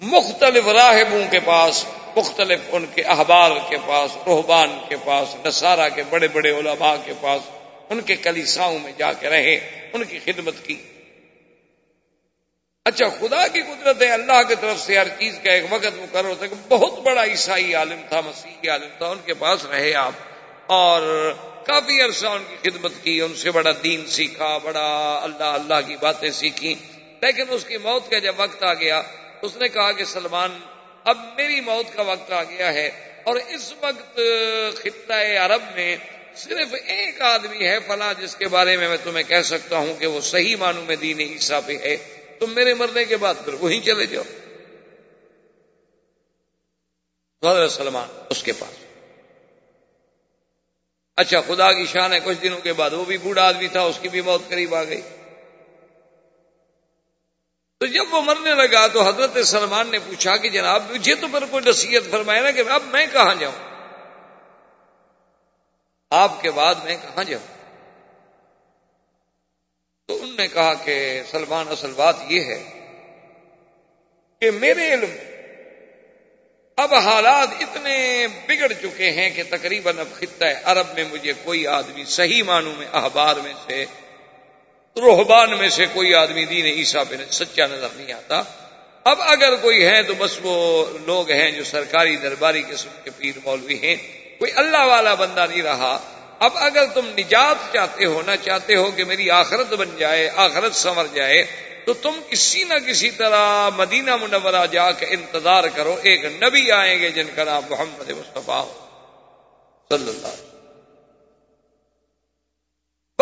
مختلف راہبوں کے پاس، مختلف ان کے احبار کے پاس روحبان کے پاس، نصارہ کے بڑے بڑے علماء کے پاس، ان کے کلیساؤں میں جا کے رہے ان کی خدمت کی۔ اچھا خدا کی قدرت ہے، اللہ کی طرف سے ہر چیز کا ایک وقت مقرر ہوتا ہے کہ بہت بڑا عیسائی عالم تھا، مسیحی عالم تھا، ان کے پاس رہے آپ۔ اور کافی عرصہ ان کی خدمت کی، ان سے بڑا دین سیکھا، بڑا اللہ اللہ کی باتیں سیکھی لیکن اس کی موت کا جب وقت آ گیا، اس نے کہا کہ سلمان، اب میری موت کا وقت آ گیا ہے۔ اور اس وقت خطۂ عرب میں صرف ایک آدمی ہے، فلاں، جس کے بارے میں میں تمہیں کہہ سکتا ہوں کہ وہ صحیح معنوں میں دین عیسیٰ پہ ہے۔ تم میرے مرنے کے بعد پھر وہیں چلے جاؤ۔ حضرت سلمان، اس کے پاس۔ اچھا خدا کی شان ہے، کچھ دنوں کے بعد۔ وہ بھی بوڑھا آدمی تھا، اس کی بھی موت قریب آ گئی۔ تو جب وہ مرنے لگا تو حضرت سلمان نے پوچھا کہ جناب، مجھے تو پھر کوئی نصیحت فرمائے نا کہ اب میں کہاں جاؤں؟ آپ کے بعد میں کہاں جاؤں؟ ان نے کہا کہ سلمان، اصل بات یہ ہے کہ میرے علم اب حالات اتنے بگڑ چکے ہیں کہ تقریباً اب خطہ عرب میں مجھے کوئی آدمی صحیح معنوں میں، احبار میں سے، روحبان میں سے کوئی آدمی دین عیسیٰ پہ سچا نظر نہیں آتا۔ اب اگر کوئی ہے تو بس وہ لوگ ہیں جو سرکاری درباری قسم کے پیر مولوی ہیں۔ کوئی اللہ والا بندہ نہیں رہا۔ اب اگر تم نجات چاہتے ہو، نہ چاہتے ہو کہ میری آخرت بن جائے، آخرت سنور جائے، تو تم کسی نہ کسی طرح مدینہ منورہ جا کے انتظار کرو، ایک نبی آئیں گے جن کا نام محمد مصطفیٰ ہو۔ صلی اللہ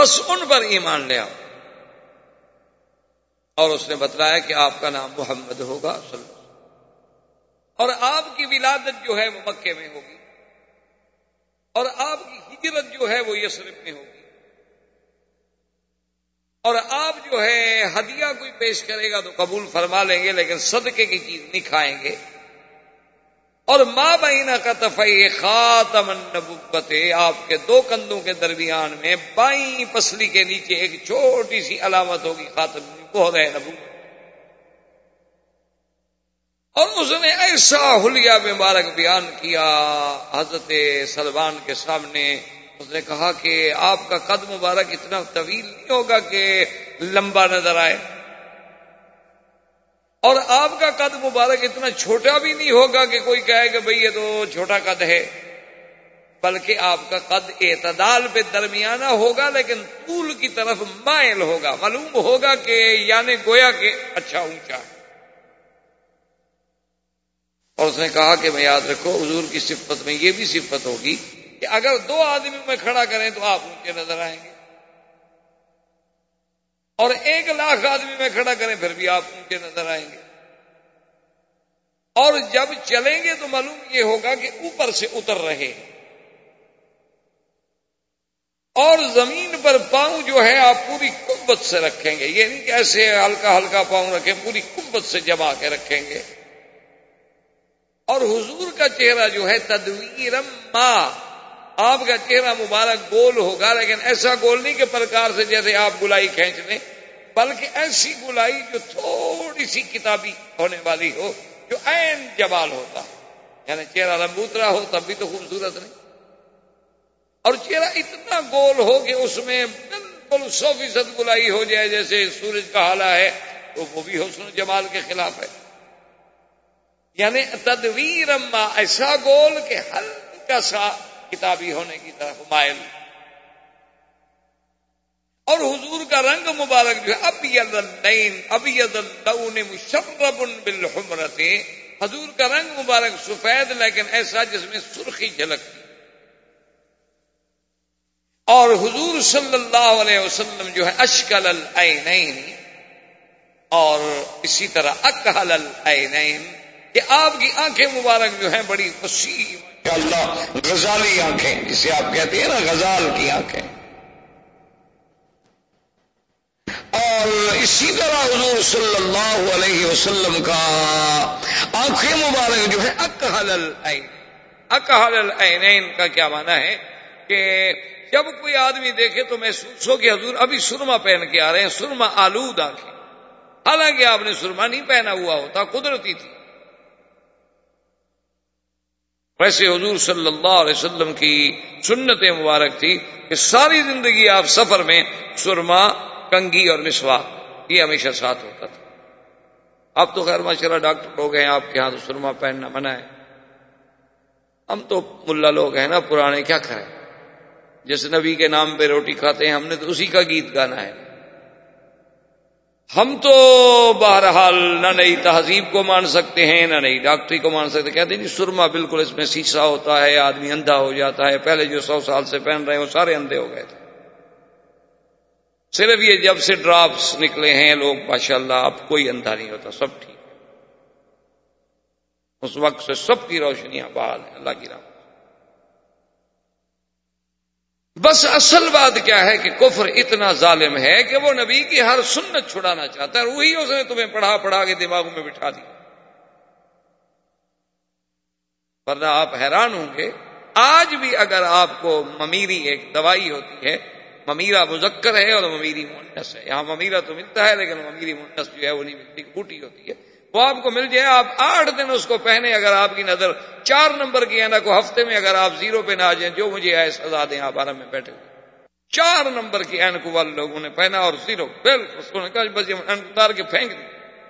بس ان پر ایمان لے آؤ۔ اور اس نے بتلایا کہ آپ کا نام محمد ہوگا، صلی اللہ اور آپ کی ولادت جو ہے وہ مکے میں ہوگی۔ اور آپ کی ہجرت جو ہے وہ یسرف میں ہوگی۔ اور آپ جو ہے ہدیہ کوئی پیش کرے گا تو قبول فرما لیں گے، لیکن صدقے کی چیز نہیں کھائیں گے۔ اور ماں بہینہ کا تفیع خاتم النبوت، آپ کے دو کندھوں کے درمیان میں بائیں پسلی کے نیچے ایک چھوٹی سی علامت ہوگی، خاتم وہ رہے نبو اور اس نے ایسا حلیہ مبارک بیان کیا، حضرت سلمان کے سامنے۔ اس نے کہا کہ آپ کا قد مبارک اتنا طویل نہیں ہوگا کہ لمبا نظر آئے۔ اور آپ کا قد مبارک اتنا چھوٹا بھی نہیں ہوگا کہ کوئی کہے کہ بھئی یہ تو چھوٹا قد ہے۔ بلکہ آپ کا قد اعتدال پہ درمیانہ ہوگا، لیکن طول کی طرف مائل ہوگا، معلوم ہوگا کہ یعنی گویا کہ اچھا اونچا۔ ہے اور اس نے کہا کہ میں یاد رکھو، حضور کی صفت میں یہ بھی صفت ہوگی کہ اگر دو آدمی میں کھڑا کریں تو آپ اونچے نظر آئیں گے۔ اور ایک لاکھ آدمی میں کھڑا کریں پھر بھی آپ اونچے نظر آئیں گے۔ اور جب چلیں گے تو معلوم یہ ہوگا کہ اوپر سے اتر رہے اور زمین پر پاؤں جو ہے آپ پوری کمبت سے رکھیں گے۔ یہ نہیں کہ ایسے ہلکا ہلکا پاؤں رکھیں، پوری کمبت سے جما کے رکھیں گے۔ اور حضور کا چہرہ جو ہے تدویرم ماں آپ کا چہرہ مبارک گول ہوگا، لیکن ایسا گول نہیں کہ پرکار سے جیسے آپ گلائی کھینچ لیں بلکہ ایسی گلائی جو تھوڑی سی کتابی ہونے والی ہو، جو این جمال ہوتا یعنی چہرہ لمبوترا ہو، تب بھی تو خوبصورت نہیں۔ اور چہرہ اتنا گول ہو کہ اس میں بالکل سو فیصد گلائی ہو جائے، جیسے سورج کا حالہ ہے، تو وہ بھی حسن جمال کے خلاف ہے۔ یعنی تدویر اما ایسا گول کہ ہلکا سا کتابی ہونے کی طرف مائل۔ اور حضور کا رنگ مبارک جو ہے ابید النین ابید اللون مشرب بالحمرت حضور کا رنگ مبارک سفید، لیکن ایسا جس میں سرخی جھلکتی اور حضور صلی اللہ علیہ وسلم جو ہے، اشکل العینین۔ اور اسی طرح اکحل العینین۔ کہ آپ کی آنکھیں مبارک جو ہیں بڑی وسیع اللہ، غزالی آنکھیں، جسے آپ کہتے ہیں نا، غزال کی آنکھیں۔ اور اسی طرح حضور صلی اللہ علیہ وسلم کا آنکھیں مبارک جو ہے اکحل العین۔ اکحل العینین کا کیا مانا ہے؟ کہ جب کوئی آدمی دیکھے تو محسوس ہو کہ حضور ابھی سرما پہن کے آ رہے ہیں سرما آلود آنکھیں۔ حالانکہ آپ نے سرما نہیں پہنا ہوا ہوتا، قدرتی تھی۔ ویسے حضور صلی اللہ علیہ وسلم کی سنت مبارک تھی کہ ساری زندگی آپ سفر میں سرما، کنگھی اور مسوا یہ ہمیشہ ساتھ ہوتا تھا۔ اب تو خیر ماشاء ڈاکٹر لوگ ہیں، آپ کے یہاں تو سرما پہننا منع ہے۔ ہم تو ملا لوگ ہیں نا پرانے، کیا کریں؟ جس نبی کے نام پہ روٹی کھاتے ہیں، ہم نے تو اسی کا گیت گانا ہے۔ ہم تو بہرحال نہ نئی تہذیب کو مان سکتے ہیں، نہ نئی ڈاکٹری کو مان سکتے کہتے ہیں جی سرما بالکل اس میں سیسا ہوتا ہے، آدمی اندھا ہو جاتا ہے۔ پہلے جو سو سال سے پہن رہے ہیں، وہ سارے اندھے ہو گئے تھے۔ صرف یہ جب سے ڈراپس نکلے ہیں، لوگ ماشاء اللہ اب کوئی اندھا نہیں ہوتا، سب ٹھیک۔ اس وقت سے سب کی روشنیاں بحال ہیں، اللہ کی رحمت۔ بس اصل بات کیا ہے کہ کفر اتنا ظالم ہے کہ وہ نبی کی ہر سنت چھڑانا چاہتا ہے وہی اس نے تمہیں پڑھا پڑھا کے دماغوں میں بٹھا دیا۔ ورنہ آپ حیران ہوں گے، آج بھی اگر آپ کو ممیری ایک دوائی ہوتی ہے ممیرا مذکر ہے اور ممیری مونس ہے۔ یہاں ممیرا تو ملتا ہے، لیکن ممیری مونس جو ہے وہ نہیں ملتی بوٹی ہوتی ہے۔ وہ آپ کو مل جائے، آپ آٹھ دن اس کو پہنے، اگر آپ کی نظر چار نمبر کی اینا کو ہفتے میں اگر آپ زیرو پہ نہ آ جائیں، جو مجھے آئے سزا دیں، آپ آرام میں بیٹھے ہوئے۔ چار نمبر کی این کو والے لوگوں نے پہنا اور زیرو۔ بالکل بس اتار کے پھینک دی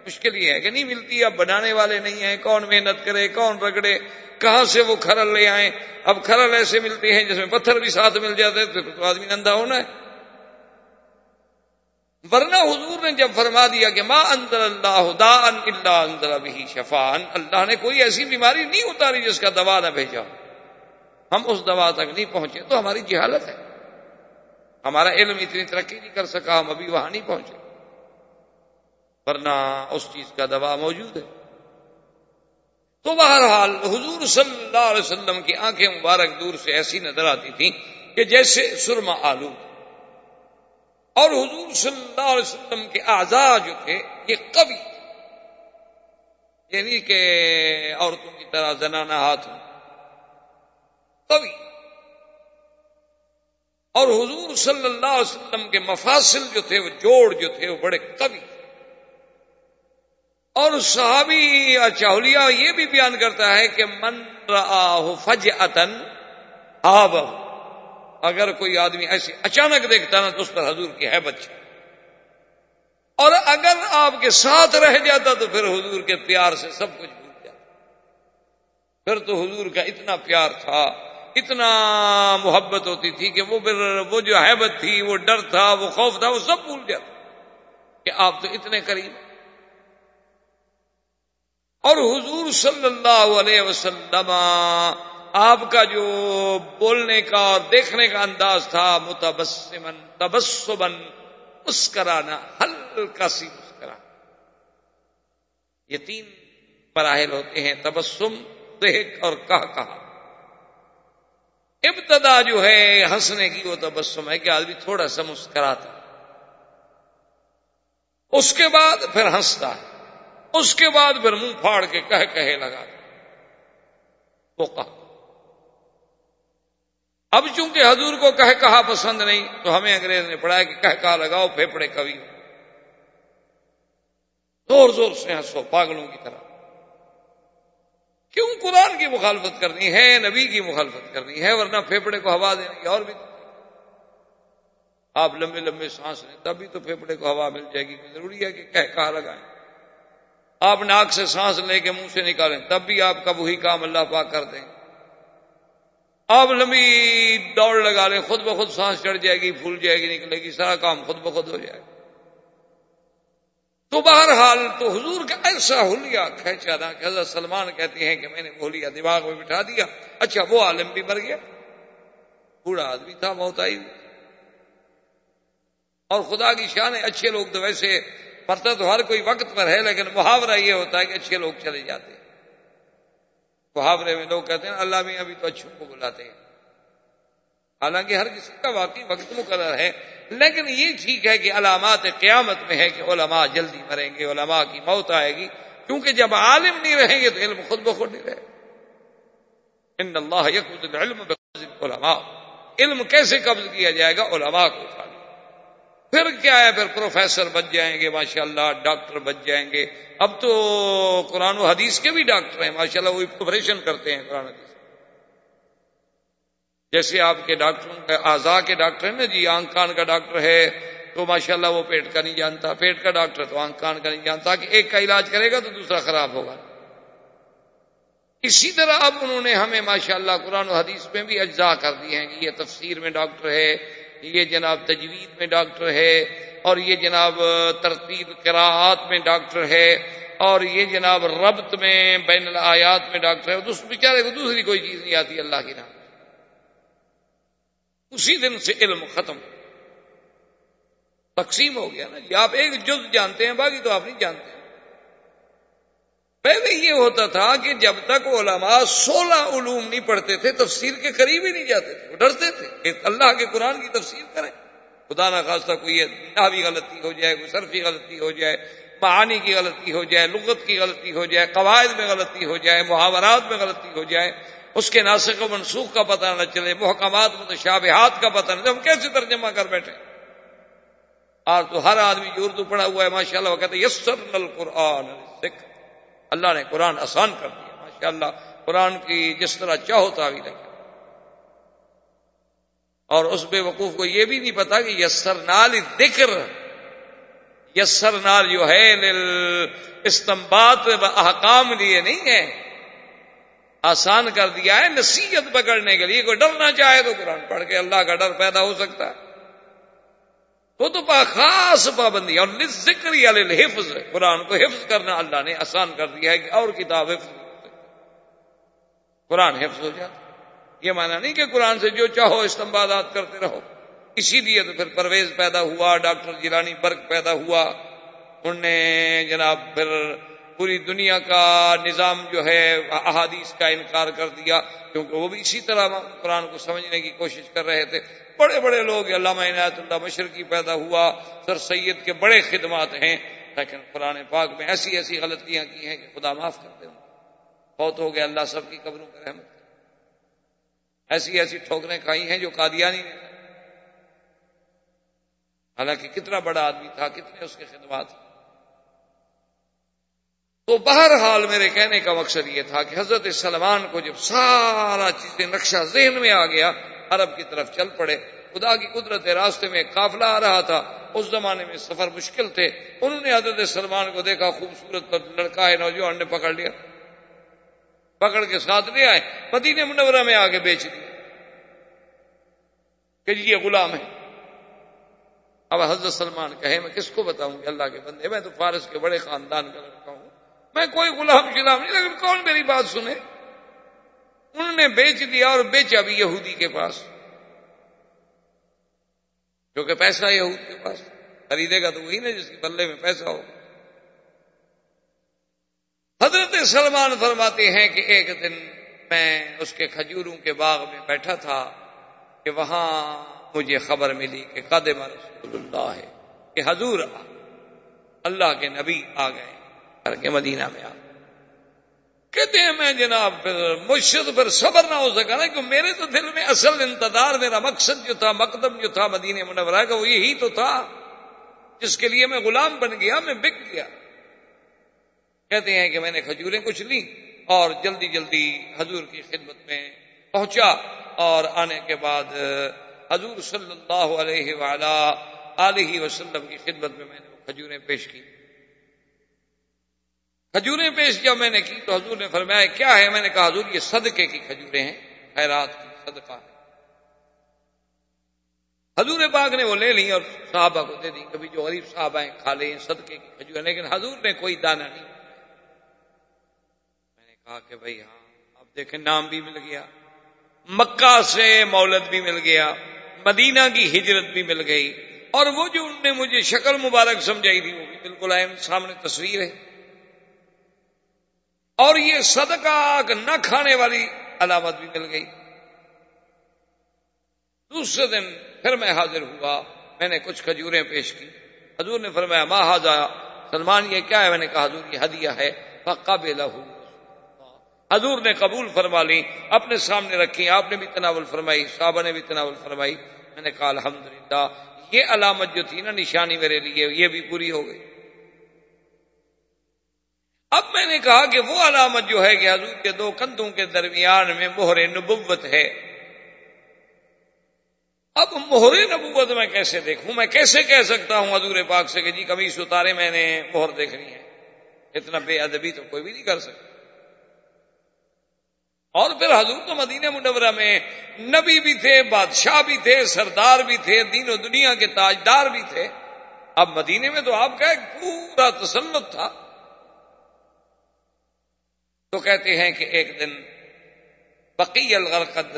مشکل یہ ہے کہ نہیں ملتی، اب بنانے والے نہیں ہیں، کون محنت کرے، کون رگڑے، کہاں سے وہ کھرل لے آئے اب کھرل ایسے ملتے ہیں جس میں پتھر بھی ساتھ مل جاتے تو آدمی نندا ہونا ہے۔ ورنہ حضور نے جب فرما دیا کہ ماں اندر اللہ دا ان اللہ اندر بھی شفان اللہ نے کوئی ایسی بیماری نہیں اتاری جس کا دوا نہ بھیجا۔ ہم اس دوا تک نہیں پہنچے تو ہماری جہالت ہے۔ ہمارا علم اتنی ترقی نہیں کر سکا، ہم ابھی وہاں نہیں پہنچے۔ ورنہ اس چیز کا دوا موجود ہے۔ تو بہرحال حضور صلی اللہ علیہ وسلم کی آنکھیں مبارک دور سے ایسی نظر آتی تھیں کہ جیسے سرما آلو اور حضور صلی اللہ علیہ وسلم کے اعضاء جو تھے، یہ کبھی یعنی کہ عورتوں کی طرح زنانہ ہاتھ ہوں کبھی اور حضور صلی اللہ علیہ وسلم کے مفاصل جو تھے، وہ جوڑ جو تھے، وہ بڑے کبھی اور صحابی چاہلیا یہ بھی بیان کرتا ہے کہ من رآہ فج اتن آب اگر کوئی آدمی ایسے اچانک دیکھتا نا تو اس پر حضور کی ہے بچے اور اگر آپ کے ساتھ رہ جاتا تو پھر حضور کے پیار سے سب کچھ بھول جاتا۔ پھر تو حضور کا اتنا پیار تھا، اتنا محبت ہوتی تھی کہ وہ پھر وہ جو حیبت تھی، وہ ڈر تھا، وہ خوف تھا، وہ سب بھول جاتا۔ کہ آپ تو اتنے قریب۔ اور حضور صلی اللہ علیہ وسلم آپ کا جو بولنے کا اور دیکھنے کا انداز تھا متبسمن تبسمن مسکرانا، ہلکا سی مسکرا یہ تین پراہل ہوتے ہیں، تبسم، دیکھ اور کہا کہا۔ ابتدا جو ہے، ہنسنے کی وہ تبسم ہے کہ آدمی تھوڑا سا مسکراتا اس کے بعد پھر ہنستا ہے۔ اس کے بعد پھر منہ پھاڑ کے کہہ کہے لگا۔ وہ کہا۔ اب چونکہ حضور کو کہہ کہا پسند نہیں، تو ہمیں انگریز نے پڑھایا کہ کہہ کہا لگاؤ پھیپڑے کبھی زور زور سے ہنسو، پاگلوں کی طرح۔ کیوں قرآن کی مخالفت کرنی ہے، نبی کی مخالفت کرنی ہے، ورنہ پھیپڑے کو ہوا دینے کی اور بھی۔ آپ لمبے لمبے سانس لیں تب بھی تو پھیپڑے کو ہوا مل جائے گی ضروری ہے کہ کہہ کہا لگائیں۔ آپ ناک سے سانس لے کے منہ سے نکالیں، تب بھی آپ کا وہی کام اللہ پاک کر دیں۔ آپ لمبی دوڑ لگا لیں خود بخود سانس چڑھ جائے گی، پھول جائے گی، نکلے گی، سارا کام خود بخود ہو جائے گا۔ تو بہرحال تو حضور کا ایسا ہولیا کھینچا نا کہ حضرت سلمان کہتے ہیں کہ میں نے بولیا دماغ میں بٹھا دیا۔ اچھا وہ عالم بھی مر گیا۔ بوڑھا آدمی تھا، موت آئی۔ اور خدا کی شان ہے، اچھے لوگ تو ویسے، پتہ تو ہر کوئی وقت پر ہے، لیکن محاورہ یہ ہوتا ہے کہ اچھے لوگ چلے جاتے ہیں۔ محاورے میں لوگ کہتے ہیں، اللہ میں ابھی تو اچھوں کو بلاتے ہیں۔ حالانکہ ہر کسی کا واقعی وقت مقرر ہے، لیکن یہ ٹھیک ہے کہ علامات قیامت میں ہے کہ علماء جلدی مریں گے، علماء کی موت آئے گی۔ کیونکہ جب عالم نہیں رہیں گے تو علم خود بخود نہیں رہے۔ ان اللہ العلم علماء علم کیسے قبض کیا جائے گا؟ علماء کو اٹھا پھر کیا ہے؟ پھر پروفیسر بچ جائیں گے ماشاء اللہ ڈاکٹر بچ جائیں گے۔ اب تو قرآن و حدیث کے بھی ڈاکٹر ہیں ماشاء اللہ وہ آپریشن کرتے ہیں قرآن حدیث۔ جیسے آپ کے ڈاکٹر آزا کے ڈاکٹر ہیں نا جی آنکھ کان کا ڈاکٹر ہے، تو ماشاء اللہ وہ پیٹ کا نہیں جانتا۔ پیٹ کا ڈاکٹر تو آنکھ کان کا نہیں جانتا۔ کہ ایک کا علاج کرے گا تو دوسرا خراب ہوگا۔ اسی طرح اب انہوں نے ہمیں ماشاء اللہ قرآن و حدیث میں بھی اجزاء کر دیے ہیں کہ یہ تفسیر میں ڈاکٹر ہے یہ جناب تجوید میں ڈاکٹر ہے اور یہ جناب ترتیب قراءات میں ڈاکٹر ہے اور یہ جناب ربط میں بین الآیات میں ڈاکٹر ہے، اس بیچارے کو دوسری کوئی چیز نہیں آتی، اللہ کی نام اسی دن سے علم ختم۔ تقسیم ہو گیا نا جی آپ ایک جز جانتے ہیں، باقی تو آپ نہیں جانتے۔ پہلے یہ ہوتا تھا کہ جب تک علماء سولہ علوم نہیں پڑھتے تھے، تفسیر کے قریب ہی نہیں جاتے تھے، وہ ڈرتے تھے کہ اللہ کے قرآن کی تفسیر کریں۔ خدا نہ خاصہ کوئی ناوی غلطی ہو جائے، کوئی صرفی غلطی ہو جائے، معانی کی غلطی ہو جائے، لغت کی غلطی ہو جائے، قواعد میں غلطی ہو جائے، محاورات میں غلطی ہو جائے، اس کے ناسک و منسوخ کا پتہ نہ چلے، محکمات متشابہات کا پتہ نہ ہم کیسے ترجمہ کر بیٹھے؟ آج تو ہر آدمی جو اردو پڑھا ہوا ہے ماشاء اللہ وہ کہتے یسر القرآن سکھ اللہ نے قرآن آسان کر دیا۔ ماشاء اللہ قرآن کی جس طرح چاہو تعویل ہے۔ اور اس بے وقوف کو یہ بھی نہیں پتا کہ یسر نال ذکر یسر نال جو ہے استمبات احکام لیے نہیں ہے۔ آسان کر دیا ہے نصیحت پکڑنے کے لیے، کوئی ڈرنا چاہے تو قرآن پڑھ کے اللہ کا ڈر پیدا ہو سکتا ہے۔ وہ تو خاص پابندی اور ذکر حفظ قرآن کو حفظ کرنا اللہ نے آسان کر دیا ہے کہ اور کتاب حفظ قرآن حفظ ہو جاتا یہ مانا نہیں کہ قرآن سے جو چاہو استمبادات کرتے رہو۔ اسی لیے تو پھر پرویز پیدا ہوا، ڈاکٹر جیلانی برق پیدا ہوا۔ ان نے جناب پھر پوری دنیا کا نظام جو ہے، احادیث کا انکار کر دیا۔ کیونکہ وہ بھی اسی طرح قرآن کو سمجھنے کی کوشش کر رہے تھے۔ بڑے بڑے لوگ علامہ عنایت اللہ مشرقی پیدا ہوا، سر سید کے بڑے خدمات ہیں، لیکن قرآن پاک میں ایسی ایسی غلطیاں کی ہیں کہ خدا معاف کرتے ہوں بہت ہو گیا اللہ سب کی قبروں پر رحمت۔ ایسی ایسی ٹھوکریں کھائی ہیں جو قادیانی نے۔ حالانکہ کتنا بڑا آدمی تھا، کتنے اس کے خدمات۔ تو بہرحال میرے کہنے کا مقصد یہ تھا کہ حضرت سلمان کو جب سارا چیزیں نقشہ ذہن میں آ گیا عرب کی طرف چل پڑے۔ خدا کی قدرت راستے میں قافلہ آ رہا تھا۔ اس زمانے میں سفر مشکل تھے۔ انہوں نے حضرت سلمان کو دیکھا، خوبصورت لڑکا ہے، نوجوان نے پکڑ لیا۔ پکڑ کے ساتھ لے آئے۔ مدینہ منورہ میں آگے بیچ دیا کہ جی یہ غلام ہے۔ اب حضرت سلمان کہے، میں کس کو بتاؤں گی؟ اللہ کے بندے، میں تو فارس کے بڑے خاندان کا لڑکا ہوں۔ میں کوئی غلام شلام نہیں، لیکن کون میری بات سنے؟ انہوں نے بیچ دیا اور بیچا بھی یہودی کے پاس۔ کیونکہ پیسہ یہود کے پاس خریدے گا تو وہی نا جس کے بلے میں پیسہ ہو۔ حضرت سلمان فرماتے ہیں کہ ایک دن میں اس کے کھجوروں کے باغ میں بیٹھا تھا کہ وہاں مجھے خبر ملی کہ قادم رسول اللہ ہے، کہ حضور اللہ کے نبی آ گئے کر کے مدینہ میں آ کہتے ہیں میں جناب پھر مشد پھر صبر نہ ہو سکا نا کہ میرے تو دل میں اصل انتظار، میرا مقصد جو تھا، مقدم جو تھا مدینہ منورہ کا، وہ یہی تو تھا۔ جس کے لیے میں غلام بن گیا، میں بک گیا۔ کہتے ہیں کہ میں نے کھجوریں کچھ لی اور جلدی جلدی حضور کی خدمت میں پہنچا اور آنے کے بعد، حضور صلی اللہ علیہ علیہ وسلم کی خدمت میں میں نے وہ کھجوریں پیش کی۔ کھجوریں پیش کیا میں نے کی تو حضور نے فرمایا، کیا ہے؟ میں نے کہا، حضور، یہ صدقے کی کھجوریں ہیں، خیرات کی، صدقہ ہے. حضور پاک نے وہ لے لی اور صحابہ کو دے دی، کبھی جو غریب صاحب ہیں، کھا لیں صدقے کی کھجوریں، لیکن حضور نے کوئی دانہ نہیں۔ میں نے کہا کہ بھائی ہاں اب دیکھیں، نام بھی مل گیا، مکہ سے مولد بھی مل گیا، مدینہ کی ہجرت بھی مل گئی، اور وہ جو ان نے مجھے شکل مبارک سمجھائی تھی، وہ بھی بالکل آئے، سامنے تصویر ہے۔ اور یہ صدقہ نہ کھانے والی علامت بھی مل گئی۔ دوسرے دن پھر میں حاضر ہوا۔ میں نے کچھ کھجوریں پیش کی۔ حضور نے فرمایا، ماں حاضا سلمان، یہ کیا ہے؟ میں نے کہا، حضور، یہ ہدیہ ہے۔ پکا حضور نے قبول فرما لی، اپنے سامنے رکھی۔ آپ نے بھی تناول فرمائی، صحابہ نے بھی تناول فرمائی۔ میں نے کہا، الحمدللہ، یہ علامت جو تھی نا، نشانی میرے لیے، یہ بھی پوری ہو گئی۔ اب میں نے کہا کہ وہ علامت جو ہے کہ حضور کے دو کندھوں کے درمیان میں مہر نبوت ہے۔ اب مہر نبوت میں کیسے دیکھوں؟ میں کیسے کہہ سکتا ہوں حضور پاک سے کہ جی کبھی ستارے میں نے مہر دیکھنی ہے۔ اتنا بے ادبی تو کوئی بھی نہیں کر سکتا۔ اور پھر حضور تو مدینہ منورہ میں نبی بھی تھے، بادشاہ بھی تھے، سردار بھی تھے، دین و دنیا کے تاجدار بھی تھے۔ اب مدینے میں تو آپ کا ایک پورا تسلط تھا۔ تو کہتے ہیں کہ ایک دن بقی الغرقد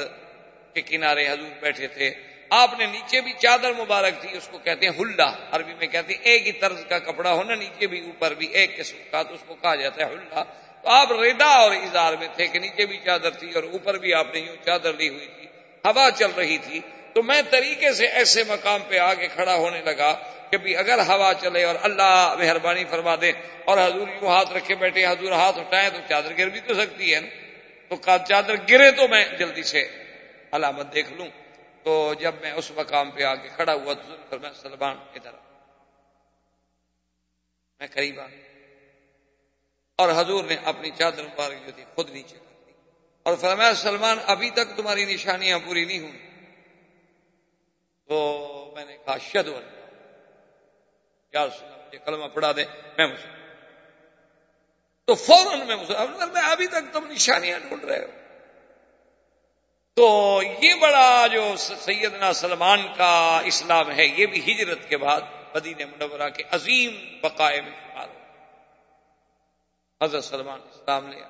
کے کنارے حضور بیٹھے تھے۔ آپ نے نیچے بھی چادر مبارک تھی اس کو کہتے ہیں ہلڈا عربی میں کہتے ہیں ایک ہی طرز کا کپڑا ہونا، نیچے بھی اوپر بھی ایک قسم کا، تو اس کو کہا جاتا ہے ہلڈا تو آپ ریدا اور اظہار میں تھے کہ نیچے بھی چادر تھی اور اوپر بھی آپ نے یوں چادر لی ہوئی تھی۔ ہوا چل رہی تھی۔ تو میں طریقے سے ایسے مقام پہ آگے کھڑا ہونے لگا کہ بھی اگر ہوا چلے اور اللہ مہربانی فرما دے اور حضور یوں ہاتھ رکھے بیٹھے، حضور ہاتھ اٹھائے تو چادر گر بھی تو سکتی ہے نا؟ تو چادر گرے تو میں جلدی سے علامت دیکھ لوں۔ تو جب میں اس مقام پہ آ کے کھڑا ہوا تو میں سلمان، ادھر میں قریب آ۔ اور حضور نے اپنی چادر مبارک جو تھی خود نیچے کر دی۔ اور فرمایا، سلمان، ابھی تک تمہاری نشانیاں پوری نہیں ہوئی۔ تو میں نے کہا شد مجھے کلمہ پڑھا دے، میں مسلم تو فوراً میں مسلم میں ابھی تک تم نشانیاں ڈھونڈ رہے ہو۔ تو یہ بڑا جو سیدنا سلمان کا اسلام ہے، یہ بھی ہجرت کے بعد مدین منورہ کے عظیم بقائے میں شمار ہو۔ حضرت سلمان اسلام لیا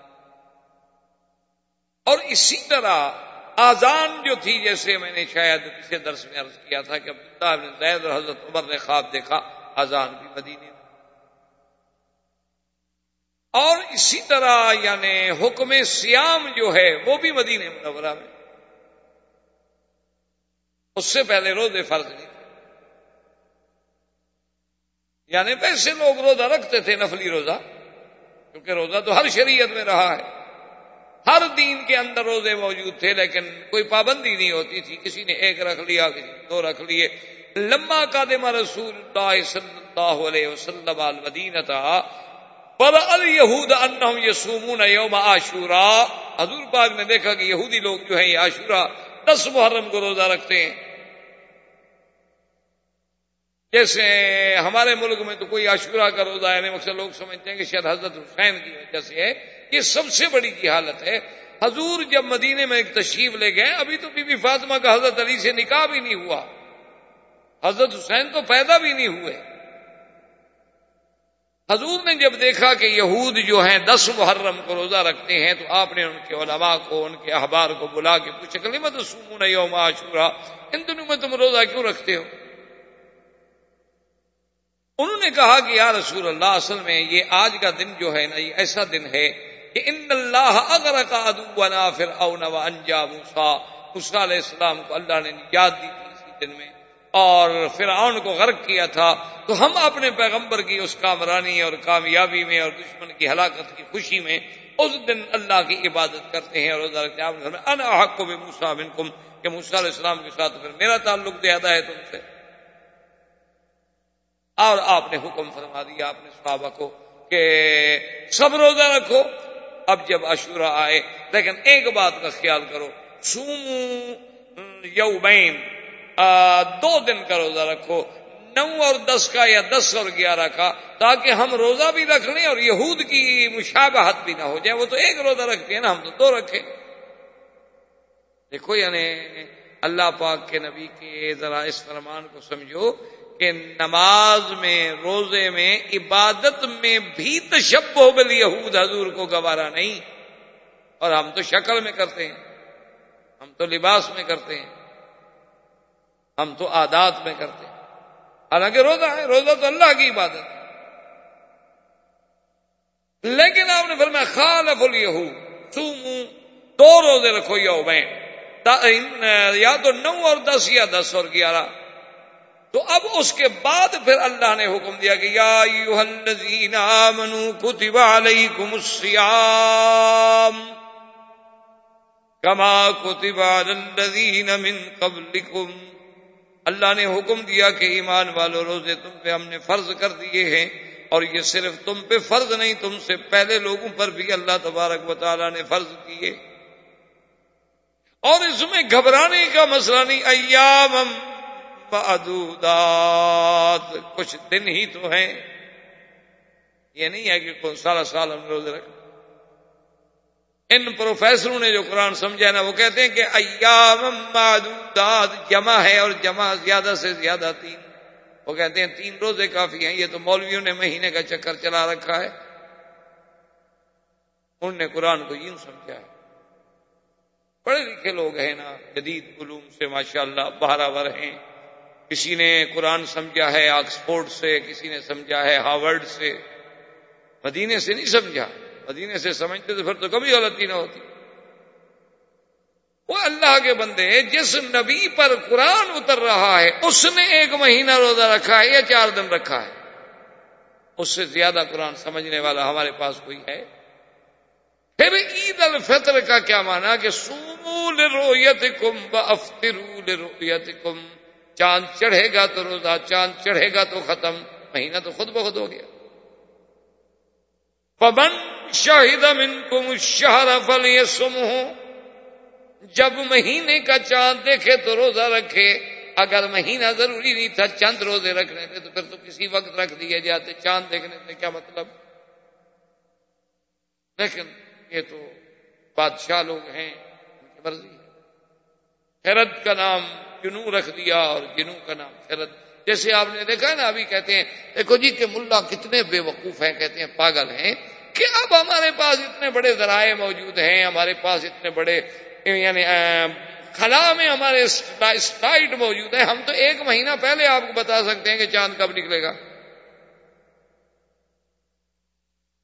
اور اسی طرح آزان جو تھی جیسے میں نے شاید کسی درس میں عرض کیا تھا کہ عبداللہ بن زید اور حضرت عمر نے خواب دیکھا، آزان بھی مدینے میں۔ اور اسی طرح یعنی حکم سیام جو ہے وہ بھی مدینے منورہ میں۔ اس سے پہلے روزے فرض نہیں تھے۔ یعنی ویسے لوگ روزہ رکھتے تھے، نفلی روزہ، کیونکہ روزہ تو ہر شریعت میں رہا ہے۔ ہر دین کے اندر روزے موجود تھے لیکن کوئی پابندی نہیں ہوتی تھی۔ کسی نے ایک رکھ لیا، کسی نے دو رکھ لیے۔ لمبا قادم رسول اللہ صلی اللہ علیہ وسلم المدینہ تھا پر الہود انہم یسومون یوم عاشورا۔ حضور پاک نے دیکھا کہ یہودی لوگ جو ہیں، یہ عاشورہ دس محرم کو روزہ رکھتے ہیں۔ جیسے ہمارے ملک میں تو کوئی عاشورہ کا روزہ ہے یعنی مقصد لوگ سمجھتے ہیں کہ شاید حضرت حسین کی وجہ سے ہے۔ یہ سب سے بڑی کی حالت ہے۔ حضور جب مدینے میں ایک تشریف لے گئے، ابھی تو بی بی فاطمہ کا حضرت علی سے نکاح بھی نہیں ہوا۔ حضرت حسین تو پیدا بھی نہیں ہوئے۔ حضور نے جب دیکھا کہ یہود جو ہیں، دس محرم کو روزہ رکھتے ہیں، تو آپ نے ان کے علماء کو، ان کے احبار کو بلا کے پوچھا کہ میں تو سمون یوم عاشورہ ان دنوں میں تم روزہ کیوں رکھتے ہو؟ انہوں نے کہا کہ یا رسول اللہ، اصل میں یہ آج کا دن جو ہے نا، یہ ایسا دن ہے کہ ان اللہ اگر کا ادو پھر او نوا انجا موسا مسا علیہ السلام کو اللہ نے نجات دی تھی اسی دن میں، اور فرعون کو غرق کیا تھا، تو ہم اپنے پیغمبر کی اس کامرانی اور کامیابی میں اور دشمن کی ہلاکت کی خوشی میں اس دن اللہ کی عبادت کرتے ہیں اور حق کو بھی موسا بن کم کہ موسا علیہ السلام کے ساتھ پھر میرا تعلق زیادہ ہے تم سے۔ اور آپ نے حکم فرما دیا اپنے صحابہ کو کہ سب روزہ رکھو اب جب عشورہ آئے، لیکن ایک بات کا خیال کرو سومو یو دو دن کا روزہ رکھو، نو اور دس کا یا دس اور گیارہ کا، تاکہ ہم روزہ بھی رکھ لیں اور یہود کی مشابہت بھی نہ ہو جائے، وہ تو ایک روزہ رکھتے ہیں نا، ہم تو دو رکھیں دیکھو یعنی اللہ پاک کے نبی کے ذرا اس فرمان کو سمجھو کہ نماز میں، روزے میں، عبادت میں بھی تشب ہو بل یہود حضور کو گوارا نہیں۔ اور ہم تو شکل میں کرتے ہیں، ہم تو لباس میں کرتے ہیں، ہم تو عادات میں کرتے ہیں۔ حالانکہ روزہ ہے، روزہ تو اللہ کی عبادت ہے۔ لیکن آپ نے فرمایا، خالف الہو سومو دو روزے رکھو یو میں یا تو نو اور دس یا دس اور گیارہ۔ تو اب اس کے بعد پھر اللہ نے حکم دیا کہ یا الذین آمنوا کتب علیکم الصیام کما کتب علی الذین من قبلکم۔ اللہ نے حکم دیا کہ ایمان والو، روزے تم پہ ہم نے فرض کر دیے ہیں اور یہ صرف تم پہ فرض نہیں، تم سے پہلے لوگوں پر بھی اللہ تبارک و تعالیٰ نے فرض کیے۔ اور اس میں گھبرانے کا مسئلہ نہیں ایام کچھ دن ہی تو ہیں۔ یہ نہیں ہے کہ سارا سال ہم روزے رکھ ان پروفیسروں نے جو قرآن سمجھا نا، وہ کہتے ہیں کہ ایام معدودات جمع ہے اور جمع زیادہ سے زیادہ تین۔ وہ کہتے ہیں تین روزے کافی ہیں۔ یہ تو مولویوں نے مہینے کا چکر چلا رکھا ہے۔ انہوں نے قرآن کو یوں سمجھا ہے۔ پڑھے لکھے لوگ ہیں نا، جدید علوم سے ماشاءاللہ اللہ بہراور ہیں۔ کسی نے قرآن سمجھا ہے، آکسفورڈ سے، کسی نے سمجھا ہے ہارورڈ سے۔ مدینے سے نہیں سمجھا۔ مدینے سے سمجھتے تو پھر تو کبھی غلطی نہ ہوتی۔ وہ اللہ کے بندے، جس نبی پر قرآن اتر رہا ہے، اس نے ایک مہینہ روزہ رکھا ہے یا چار دن رکھا ہے؟ اس سے زیادہ قرآن سمجھنے والا ہمارے پاس کوئی ہے؟ پھر عید الفطر کا کیا مانا کہ سومول رویت کم افطرول رویت کم چاند چڑھے گا تو روزہ، چاند چڑھے گا تو ختم، مہینہ تو خود بخود ہو گیا۔ پبن شاہد من کم شہر فل یہ سم جب مہینے کا چاند دیکھے تو روزہ رکھے۔ اگر مہینہ ضروری نہیں تھا چند روزے رکھنے تھے تو پھر تو کسی وقت رکھ دیے جاتے۔ چاند دیکھنے سے کیا مطلب؟ لیکن یہ تو بادشاہ لوگ ہیں مرضی خیرت کا نام جنو رکھ دیا اور جنوں کا نام خیرت جیسے آپ نے دیکھا نا، ابھی کہتے ہیں، دیکھو جی کہ ملا کتنے بے وقوف ہیں، کہتے ہیں پاگل ہیں کہ اب ہمارے پاس اتنے بڑے ذرائع موجود ہیں، ہمارے پاس اتنے بڑے یعنی خلا میں ہمارے اسٹائٹ موجود ہے ہم تو ایک مہینہ پہلے آپ کو بتا سکتے ہیں کہ چاند کب نکلے گا۔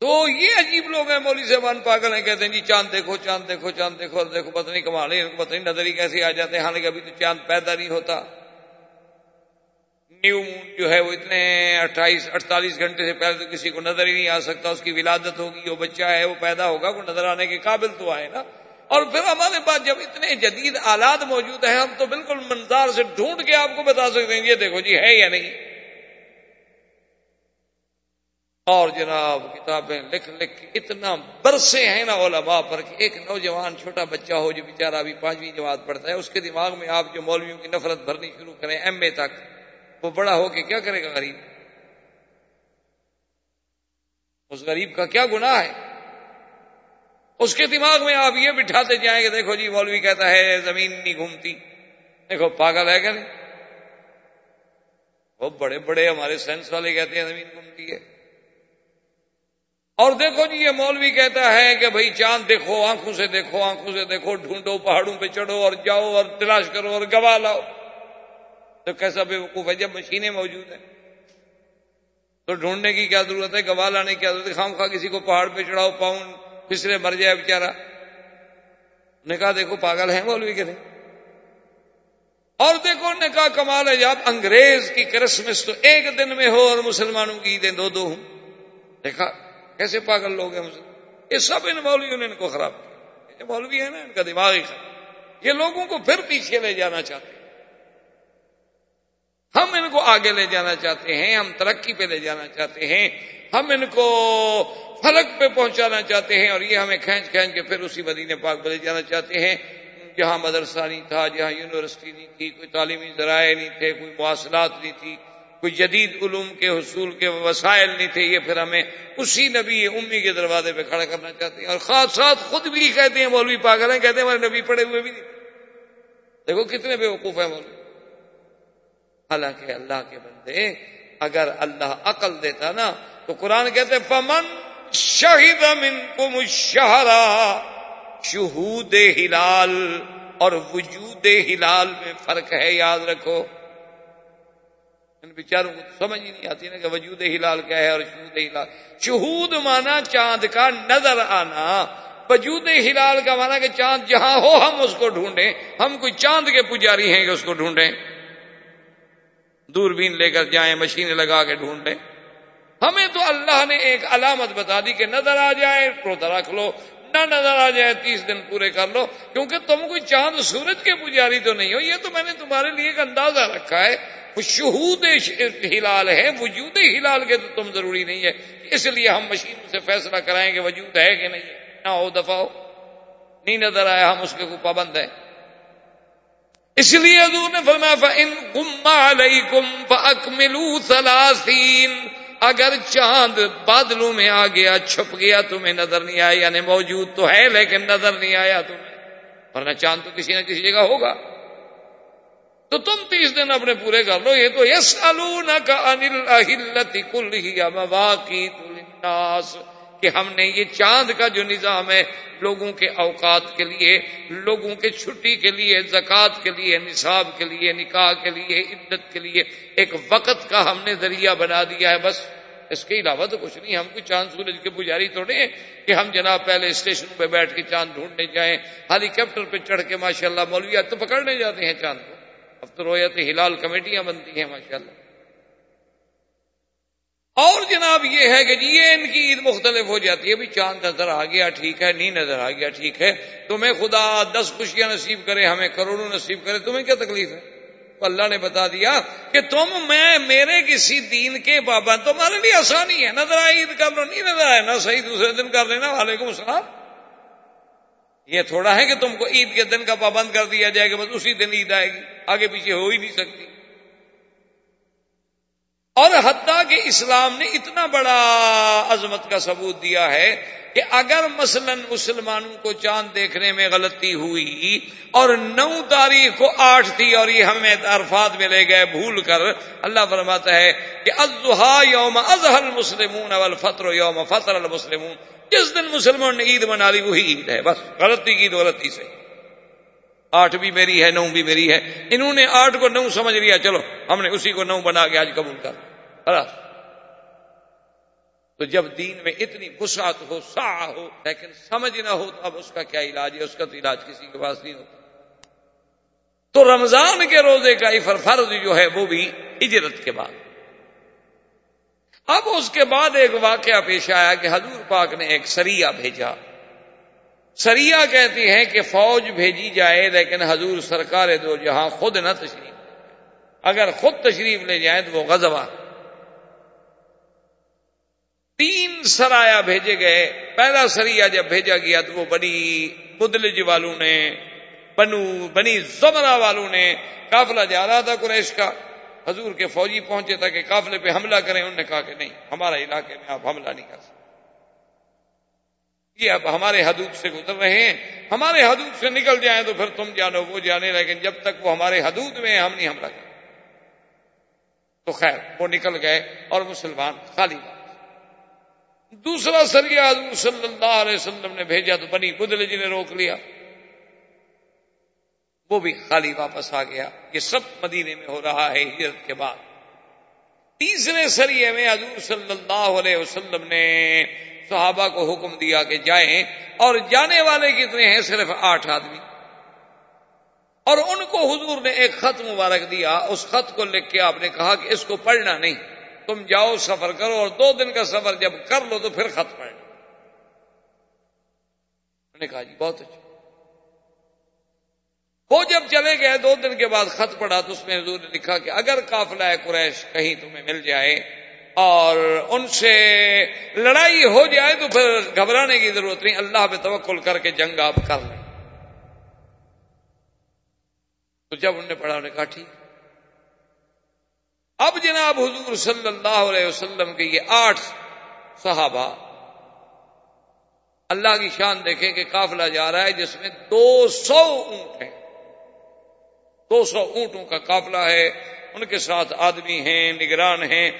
تو یہ عجیب لوگ ہیں مولی صاحبان پاگل ہیں، کہتے ہیں جی چاند دیکھو چاند دیکھو چاند دیکھو دیکھو پتہ نہیں کمال ہے، پتہ نہیں نظری کیسے آ جاتے ہیں، حالانکہ ابھی تو چاند پیدا نہیں ہوتا۔ نیو مون جو ہے وہ اتنے اٹھائیس اڑتالیس گھنٹے سے پہلے تو کسی کو نظر ہی نہیں آ سکتا، اس کی ولادت ہوگی وہ بچہ ہے وہ پیدا ہوگا، وہ نظر آنے کے قابل تو آئے نا۔ اور پھر ہمارے پاس جب اتنے جدید آلات موجود ہیں، ہم تو بالکل منظار سے ڈھونڈ کے آپ کو بتا سکتے ہیں، یہ دیکھو جی ہے یا نہیں۔ اور جناب کتابیں لکھ لکھ کے اتنا برسے ہیں نا علماء پر کہ ایک نوجوان چھوٹا بچہ ہو جو بیچارہ ابھی پانچویں جماعت پڑھتا ہے، اس کے دماغ میں آپ جو مولویوں کی نفرت بھرنی شروع کریں ایم اے تک، وہ بڑا ہو کے کیا کرے گا غریب؟ اس غریب کا کیا گناہ ہے؟ اس کے دماغ میں آپ یہ بٹھاتے جائیں گے دیکھو جی مولوی کہتا ہے زمین نہیں گھومتی۔ دیکھو، پاگل ہے کہ نہیں؟ وہ بڑے بڑے ہمارے سائنس والے کہتے ہیں زمین گھومتی ہے۔ اور دیکھو جی یہ مولوی کہتا ہے کہ بھائی، چاند دیکھو، آنکھوں سے دیکھو، آنکھوں سے دیکھو، ڈھونڈو، پہاڑوں پہ چڑھو اور جاؤ اور تلاش کرو اور گوا لاؤ۔ تو کیسا بے وقوف ہے؟ جب مشینیں موجود ہیں۔ تو ڈھونڈنے کی کیا ضرورت ہے؟ گوا لانے کی کیا ضرورت ہے؟ خام خواہ کسی کو پہاڑ پہ چڑھاؤ، پاؤں پھسلے، مر جائے بےچارا نے کہا، دیکھو، پاگل ہیں مولوی کے نہیں اور دیکھو نے کہا، کمال ہے جب انگریز کی کرسمس تو ایک دن میں ہو اور مسلمانوں کی عیدیں دو دو ہوں۔ دیکھا کیسے پاگل لوگ ہیں یہ سب ان مولویوں نے ان کو خراب کیا۔ یہ مولوی ہے نا، ان کا دماغ ہی خراب۔ یہ لوگوں کو پھر پیچھے لے جانا چاہتے ہیں۔ ہم ان کو آگے لے جانا چاہتے ہیں، ہم ترقی پہ لے جانا چاہتے ہیں، ہم ان کو فلک پہ پہنچانا چاہتے ہیں اور یہ ہمیں کھینچ کھینچ کے پھر اسی مدینے پاک پہ لے جانا چاہتے ہیں۔ جہاں مدرسہ نہیں تھا، جہاں یونیورسٹی نہیں تھی، کوئی تعلیمی ذرائع نہیں تھے، کوئی مواصلات نہیں تھی کوئی جدید علوم کے حصول کے وسائل نہیں تھے، یہ پھر ہمیں اسی نبی امی کے دروازے پہ کھڑا کرنا چاہتے ہیں۔ اور خاص ساتھ خود بھی کہتے ہیں، مولوی پاگل ہیں، کہتے ہیں ہمارے نبی پڑے ہوئے بھی نہیں۔ دیکھو کتنے بے وقوف ہیں مولوی۔ حالانکہ اللہ کے بندے، اگر اللہ عقل دیتا نا، تو قرآن کہتے پمن شہید من کو شہرا شہود ہلال، اور وجود ہلال میں فرق ہے، یاد رکھو۔ ان بیچاروں کو سمجھ ہی نہیں آتی نا کہ وجود ہلال کیا ہے اور شہود ہلال۔ شہود مانا چاند کا نظر آنا۔ وجود ہلال کا مانا کہ چاند جہاں ہو ہم اس کو ڈھونڈیں۔ ہم کوئی چاند کے پجاری ہیں کہ اس کو ڈھونڈیں۔ دوربین لے کر جائیں مشینیں لگا کے ڈھونڈیں۔ ہمیں تو اللہ نے ایک علامت بتا دی کہ نظر آ جائے، روزہ رکھ لو۔ نہ نظر آ جائے، تیس دن پورے کر لو۔ کیونکہ تم کوئی چاند سورج کے پجاری تو نہیں ہو، یہ تو میں نے تمہارے لیے ایک اندازہ رکھا ہے۔ شہود ہلال ہے، وجود ہلال کے تو تم ضروری نہیں ہے۔ اس لیے ہم مشین سے فیصلہ کرائیں کہ وجود ہے کہ نہیں نہ ہو دفاع ہو۔ نہیں نظر آیا، ہم اس کے کو پابند ہیں۔ اس لیے حضور نے فرمایا ان گما لئی اکملو سلاسین اگر چاند بادلوں میں آ گیا، چھپ گیا، تمہیں نظر نہیں آیا یعنی موجود تو ہے لیکن نظر نہیں آیا تمہیں۔ ورنہ چاند تو کسی نہ کسی جگہ ہوگا۔ تو تم تیس دن اپنے پورے کر لو، یہ تو یس النا کا انل کل ہی مواقع کہ ہم نے یہ چاند کا جو نظام ہے، لوگوں کے اوقات کے لیے، لوگوں کے چھٹی کے لیے، زکوٰۃ کے لیے، نصاب کے لیے، نکاح کے لیے، عدت کے لیے، ایک وقت کا ہم نے ذریعہ بنا دیا ہے، بس اس کے علاوہ تو کچھ نہیں، ہم کوئی چاند سورج کے پجاری توڑے ہیں کہ ہم جناب پہلے اسٹیشن پہ بیٹھ کے چاند ڈھونڈنے جائیں ہیلی کاپٹر پہ چڑھ کے ماشاء اللہ مولویات تو پکڑنے جاتے ہیں چاند کو۔ اب تو رویت ہلال کمیٹیاں بنتی ہیں ماشاء اللہ اور جناب یہ ہے کہ جی یہ ان کی عید مختلف ہو جاتی ہے بھی چاند نظر آ گیا، ٹھیک ہے نہیں نظر آ گیا، ٹھیک ہے۔ تمہیں خدا دس خوشیاں نصیب کرے، ہمیں کروڑوں نصیب کرے، تمہیں کیا تکلیف ہے؟ تو اللہ نے بتا دیا کہ تم، میں، میرے کسی دین کے بابا تمہارے لیے آسانی ہے، نظر آئے عید کر لو نہیں نظر آئے، نہ صحیح دوسرے دن کر لینا وعلیکم السلام۔ یہ تھوڑا ہے کہ تم کو عید کے دن کا پابند کر دیا جائے گا بس اسی دن عید آئے گی، آگے پیچھے ہو ہی نہیں سکتی۔ اور حتیٰ کہ اسلام نے اتنا بڑا عظمت کا ثبوت دیا ہے کہ اگر مثلا مسلمانوں کو چاند دیکھنے میں غلطی ہوئی اور نو تاریخ کو آٹھ تھی اور یہ ہمیں عرفات میں لے گئے بھول کر اللہ فرماتا ہے کہ ازہا یوم ازہل مسلمون اول فطر یوم فطر المسلمون۔ جس دن مسلمان نے عید منا لی وہی عید ہے۔ بس، غلطی کی غلطی سے۔ آٹھ بھی میری ہے، نو بھی میری ہے۔ انہوں نے آٹھ کو نو سمجھ لیا، چلو، ہم نے اسی کو نو بنا کے آج قبول کر تو جب دین میں اتنی وسعت ہو سا ہو، لیکن سمجھ نہ ہو، تو اب اس کا کیا علاج ہے؟ اس کا تو علاج کسی کے پاس نہیں ہوتا۔ تو رمضان کے روزے کا افر فرض جو ہے، وہ بھی ہجرت کے بعد۔ اب اس کے بعد ایک واقعہ پیش آیا کہ حضور پاک نے ایک سریا بھیجا۔ سریا کہتی ہیں کہ فوج بھیجی جائے لیکن حضور سرکار دو جہاں خود نہ تشریف اگر خود تشریف لے جائیں تو وہ غزوہ۔ تین سرایا بھیجے گئے۔ پہلا سریا جب بھیجا گیا تو وہ بنی مدلج والوں نے، بنو، بنی زمرا والوں نے، قافلہ جا رہا تھا قریش کا۔ حضور کے فوجی پہنچے تھا کہ قافلے پہ حملہ کریں، انہوں نے کہا کہ نہیں، ہمارے علاقے میں آپ حملہ نہیں کر سکتے۔ یہ اب ہمارے حدود سے گزر رہے ہیں۔ ہمارے حدود سے نکل جائیں تو پھر تم جانو، وہ جانے، لیکن جب تک وہ ہمارے حدود میں ہم نہیں حملہ کریں۔ تو خیر، وہ نکل گئے اور مسلمان خالی بات۔ دوسرا سریا حضور صلی اللہ علیہ وسلم نے بھیجا تو بنی بدل جی نے روک لیا۔ وہ بھی خالی واپس آ گیا یہ سب مدینے میں ہو رہا ہے ہجرت کے بعد۔ تیسرے سریے میں حضور صلی اللہ علیہ وسلم نے صحابہ کو حکم دیا کہ جائیں اور جانے والے کتنے ہیں؟ صرف آٹھ آدمی۔ اور ان کو حضور نے ایک خط مبارک دیا۔ اس خط کو لکھ کے آپ نے کہا کہ اس کو پڑھنا نہیں۔ تم جاؤ، سفر کرو اور دو دن کا سفر جب کر لو تو پھر خط پڑھنا۔ نے کہا جی بہت اچھا۔ وہ جب چلے گئے دو دن کے بعد خط پڑا تو اس میں حضور نے لکھا کہ اگر قافلہ قریش کہیں تمہیں مل جائے اور ان سے لڑائی ہو جائے تو پھر گھبرانے کی ضرورت نہیں، اللہ پہ توکل کر کے جنگ آپ کر لیں۔ تو جب انہوں نے پڑھا، انہوں نے کہا، ٹھیک۔ اب جناب حضور صلی اللہ علیہ وسلم کے یہ آٹھ صحابہ، اللہ کی شان دیکھیں کہ قافلہ جا رہا ہے جس میں دو سو اونٹ ہیں۔ دو سو اونٹوں کا قافلہ ہے، ان کے ساتھ آدمی ہیں، نگران ہیں۔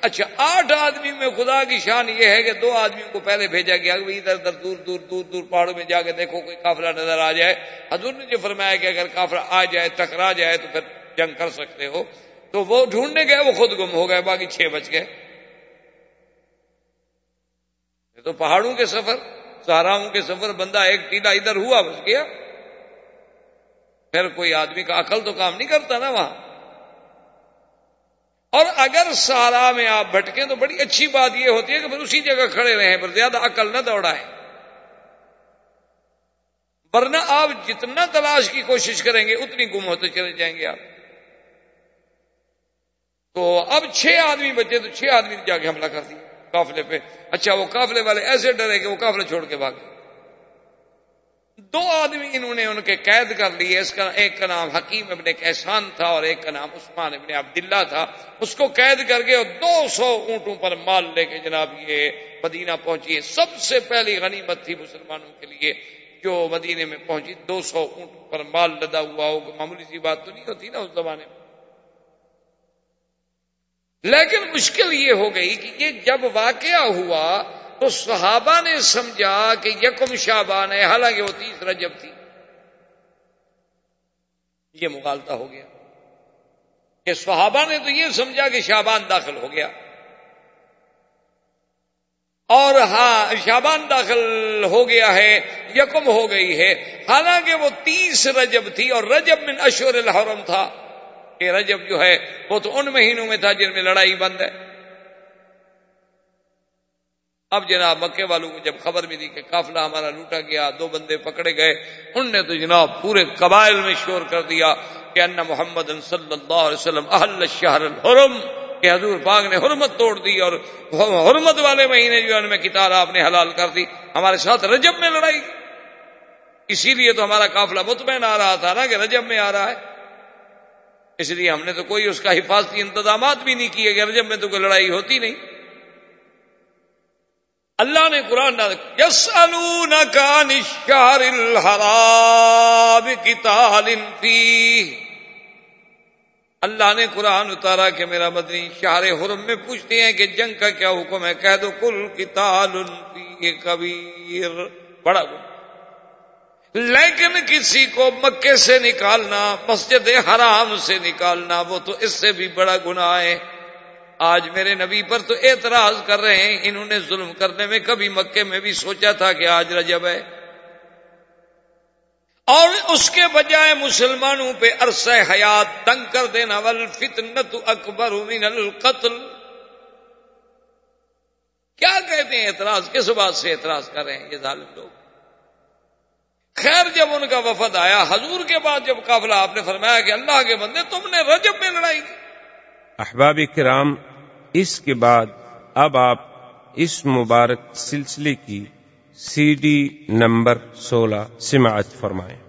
اچھا آٹھ آدمی میں خدا کی شان یہ ہے کہ دو آدمیوں کو پہلے بھیجا گیا، کہ ادھر ادھر دور دور دور دور پہاڑوں میں جا کے دیکھو کوئی قافلہ نظر آ جائے۔ حضور نے جو فرمایا کہ اگر قافلہ آ جائے، ٹکرا جائے، تو پھر جنگ کر سکتے ہو۔ تو وہ ڈھونڈنے گئے، وہ خود گم ہو گئے، باقی چھ بچ گئے۔ تو پہاڑوں کے سفر سہاراؤں کے سفر، بندہ ایک ٹیلا ادھر ہوا، بچ گیا۔ پھر کوئی آدمی کا عقل تو کام نہیں کرتا نا وہاں۔ اور اگر سارا میں آپ بھٹکیں تو بڑی اچھی بات یہ ہوتی ہے کہ پھر اسی جگہ کھڑے رہیں پر زیادہ عقل نہ دوڑائیں۔ ورنہ آپ جتنا تلاش کی کوشش کریں گے، اتنی گم ہوتے چلے جائیں گے آپ۔ تو اب چھ آدمی بچے تو چھ آدمی جا کے حملہ کر دیا کافلے پہ۔ اچھا وہ کافلے والے ایسے ڈرے کہ وہ کافلے چھوڑ کے بھاگ دو آدمی انہوں نے ان کے قید کر لیے۔ اس کا ایک کا نام حکیم ابن کیسان تھا اور ایک کا نام عثمان ابن عبداللہ تھا۔ اس کو قید کر کے اور دو سو اونٹوں پر مال لے کے جناب یہ مدینہ پہنچی۔ سب سے پہلی غنیمت تھی مسلمانوں کے لیے جو مدینے میں پہنچی۔ دو سو اونٹوں پر مال لدا ہوا ہو معمولی سی بات تو نہیں ہوتی نا اس زمانے میں۔ لیکن مشکل یہ ہو گئی کہ یہ جب واقعہ ہوا تو صحابہ نے سمجھا کہ یکم شابان ہے، حالانکہ وہ تیس رجب تھی۔ یہ مغالتا ہو گیا۔ کہ صحابہ نے تو یہ سمجھا کہ شابان داخل ہو گیا۔ اور ہاں شابان داخل ہو گیا ہے، یکم ہو گئی ہے۔ حالانکہ وہ تیس رجب تھی اور رجب من اشور الحرم تھا۔ کہ رجب جو ہے، وہ تو ان مہینوں میں تھا جن میں لڑائی بند ہے۔ اب جناب مکے والوں کو جب خبر ملی کہ قافلہ ہمارا لوٹا گیا، دو بندے پکڑے گئے ان نے تو جناب پورے قبائل میں شور کر دیا کہ ان محمد صلی اللہ علیہ وسلم اہل شہر الحرم، کہ حضور پاک نے حرمت توڑ دی اور حرمت والے مہینے جو ان میں کتاب آپ نے حلال کر دی، ہمارے ساتھ رجب میں لڑائی۔ اسی لیے تو ہمارا قافلہ مطمئن آ رہا تھا نا کہ رجب میں آ رہا ہے۔ اس لیے ہم نے تو کوئی اس کا حفاظتی انتظامات بھی نہیں کیے کہ رجب میں تو کوئی لڑائی ہوتی نہیں۔ اللہ نے قرآن یس الحرام فی اللہ نے قرآن اتارا کہ میرا مدنی شہر حرم میں پوچھتے ہیں کہ جنگ کا کیا حکم ہے؟ کہہ دو کل کتال کبیر۔ بڑا۔ لیکن کسی کو مکے سے نکالنا، مسجد حرام سے نکالنا، وہ تو اس سے بھی بڑا گناہ ہے۔ آج میرے نبی پر تو اعتراض کر رہے ہیں، انہوں نے ظلم کرنے میں، کبھی مکے میں بھی سوچا تھا کہ آج رجب ہے۔ اور اس کے بجائے مسلمانوں پہ عرصہ حیات تنگ کر دینا ول فتنت اکبر من القتل۔ کیا کہتے ہیں اعتراض؟ کس بات سے اعتراض کر رہے ہیں یہ ظالم لوگ؟ خیر، جب ان کا وفد آیا، حضور کے بعد جب قافلہ، آپ نے فرمایا کہ اللہ کے بندے، تم نے رجب میں لڑائی کی۔ احباب کرام اس کے بعد اب آپ اس مبارک سلسلے کی سی ڈی نمبر سولہ سماعت فرمائیں۔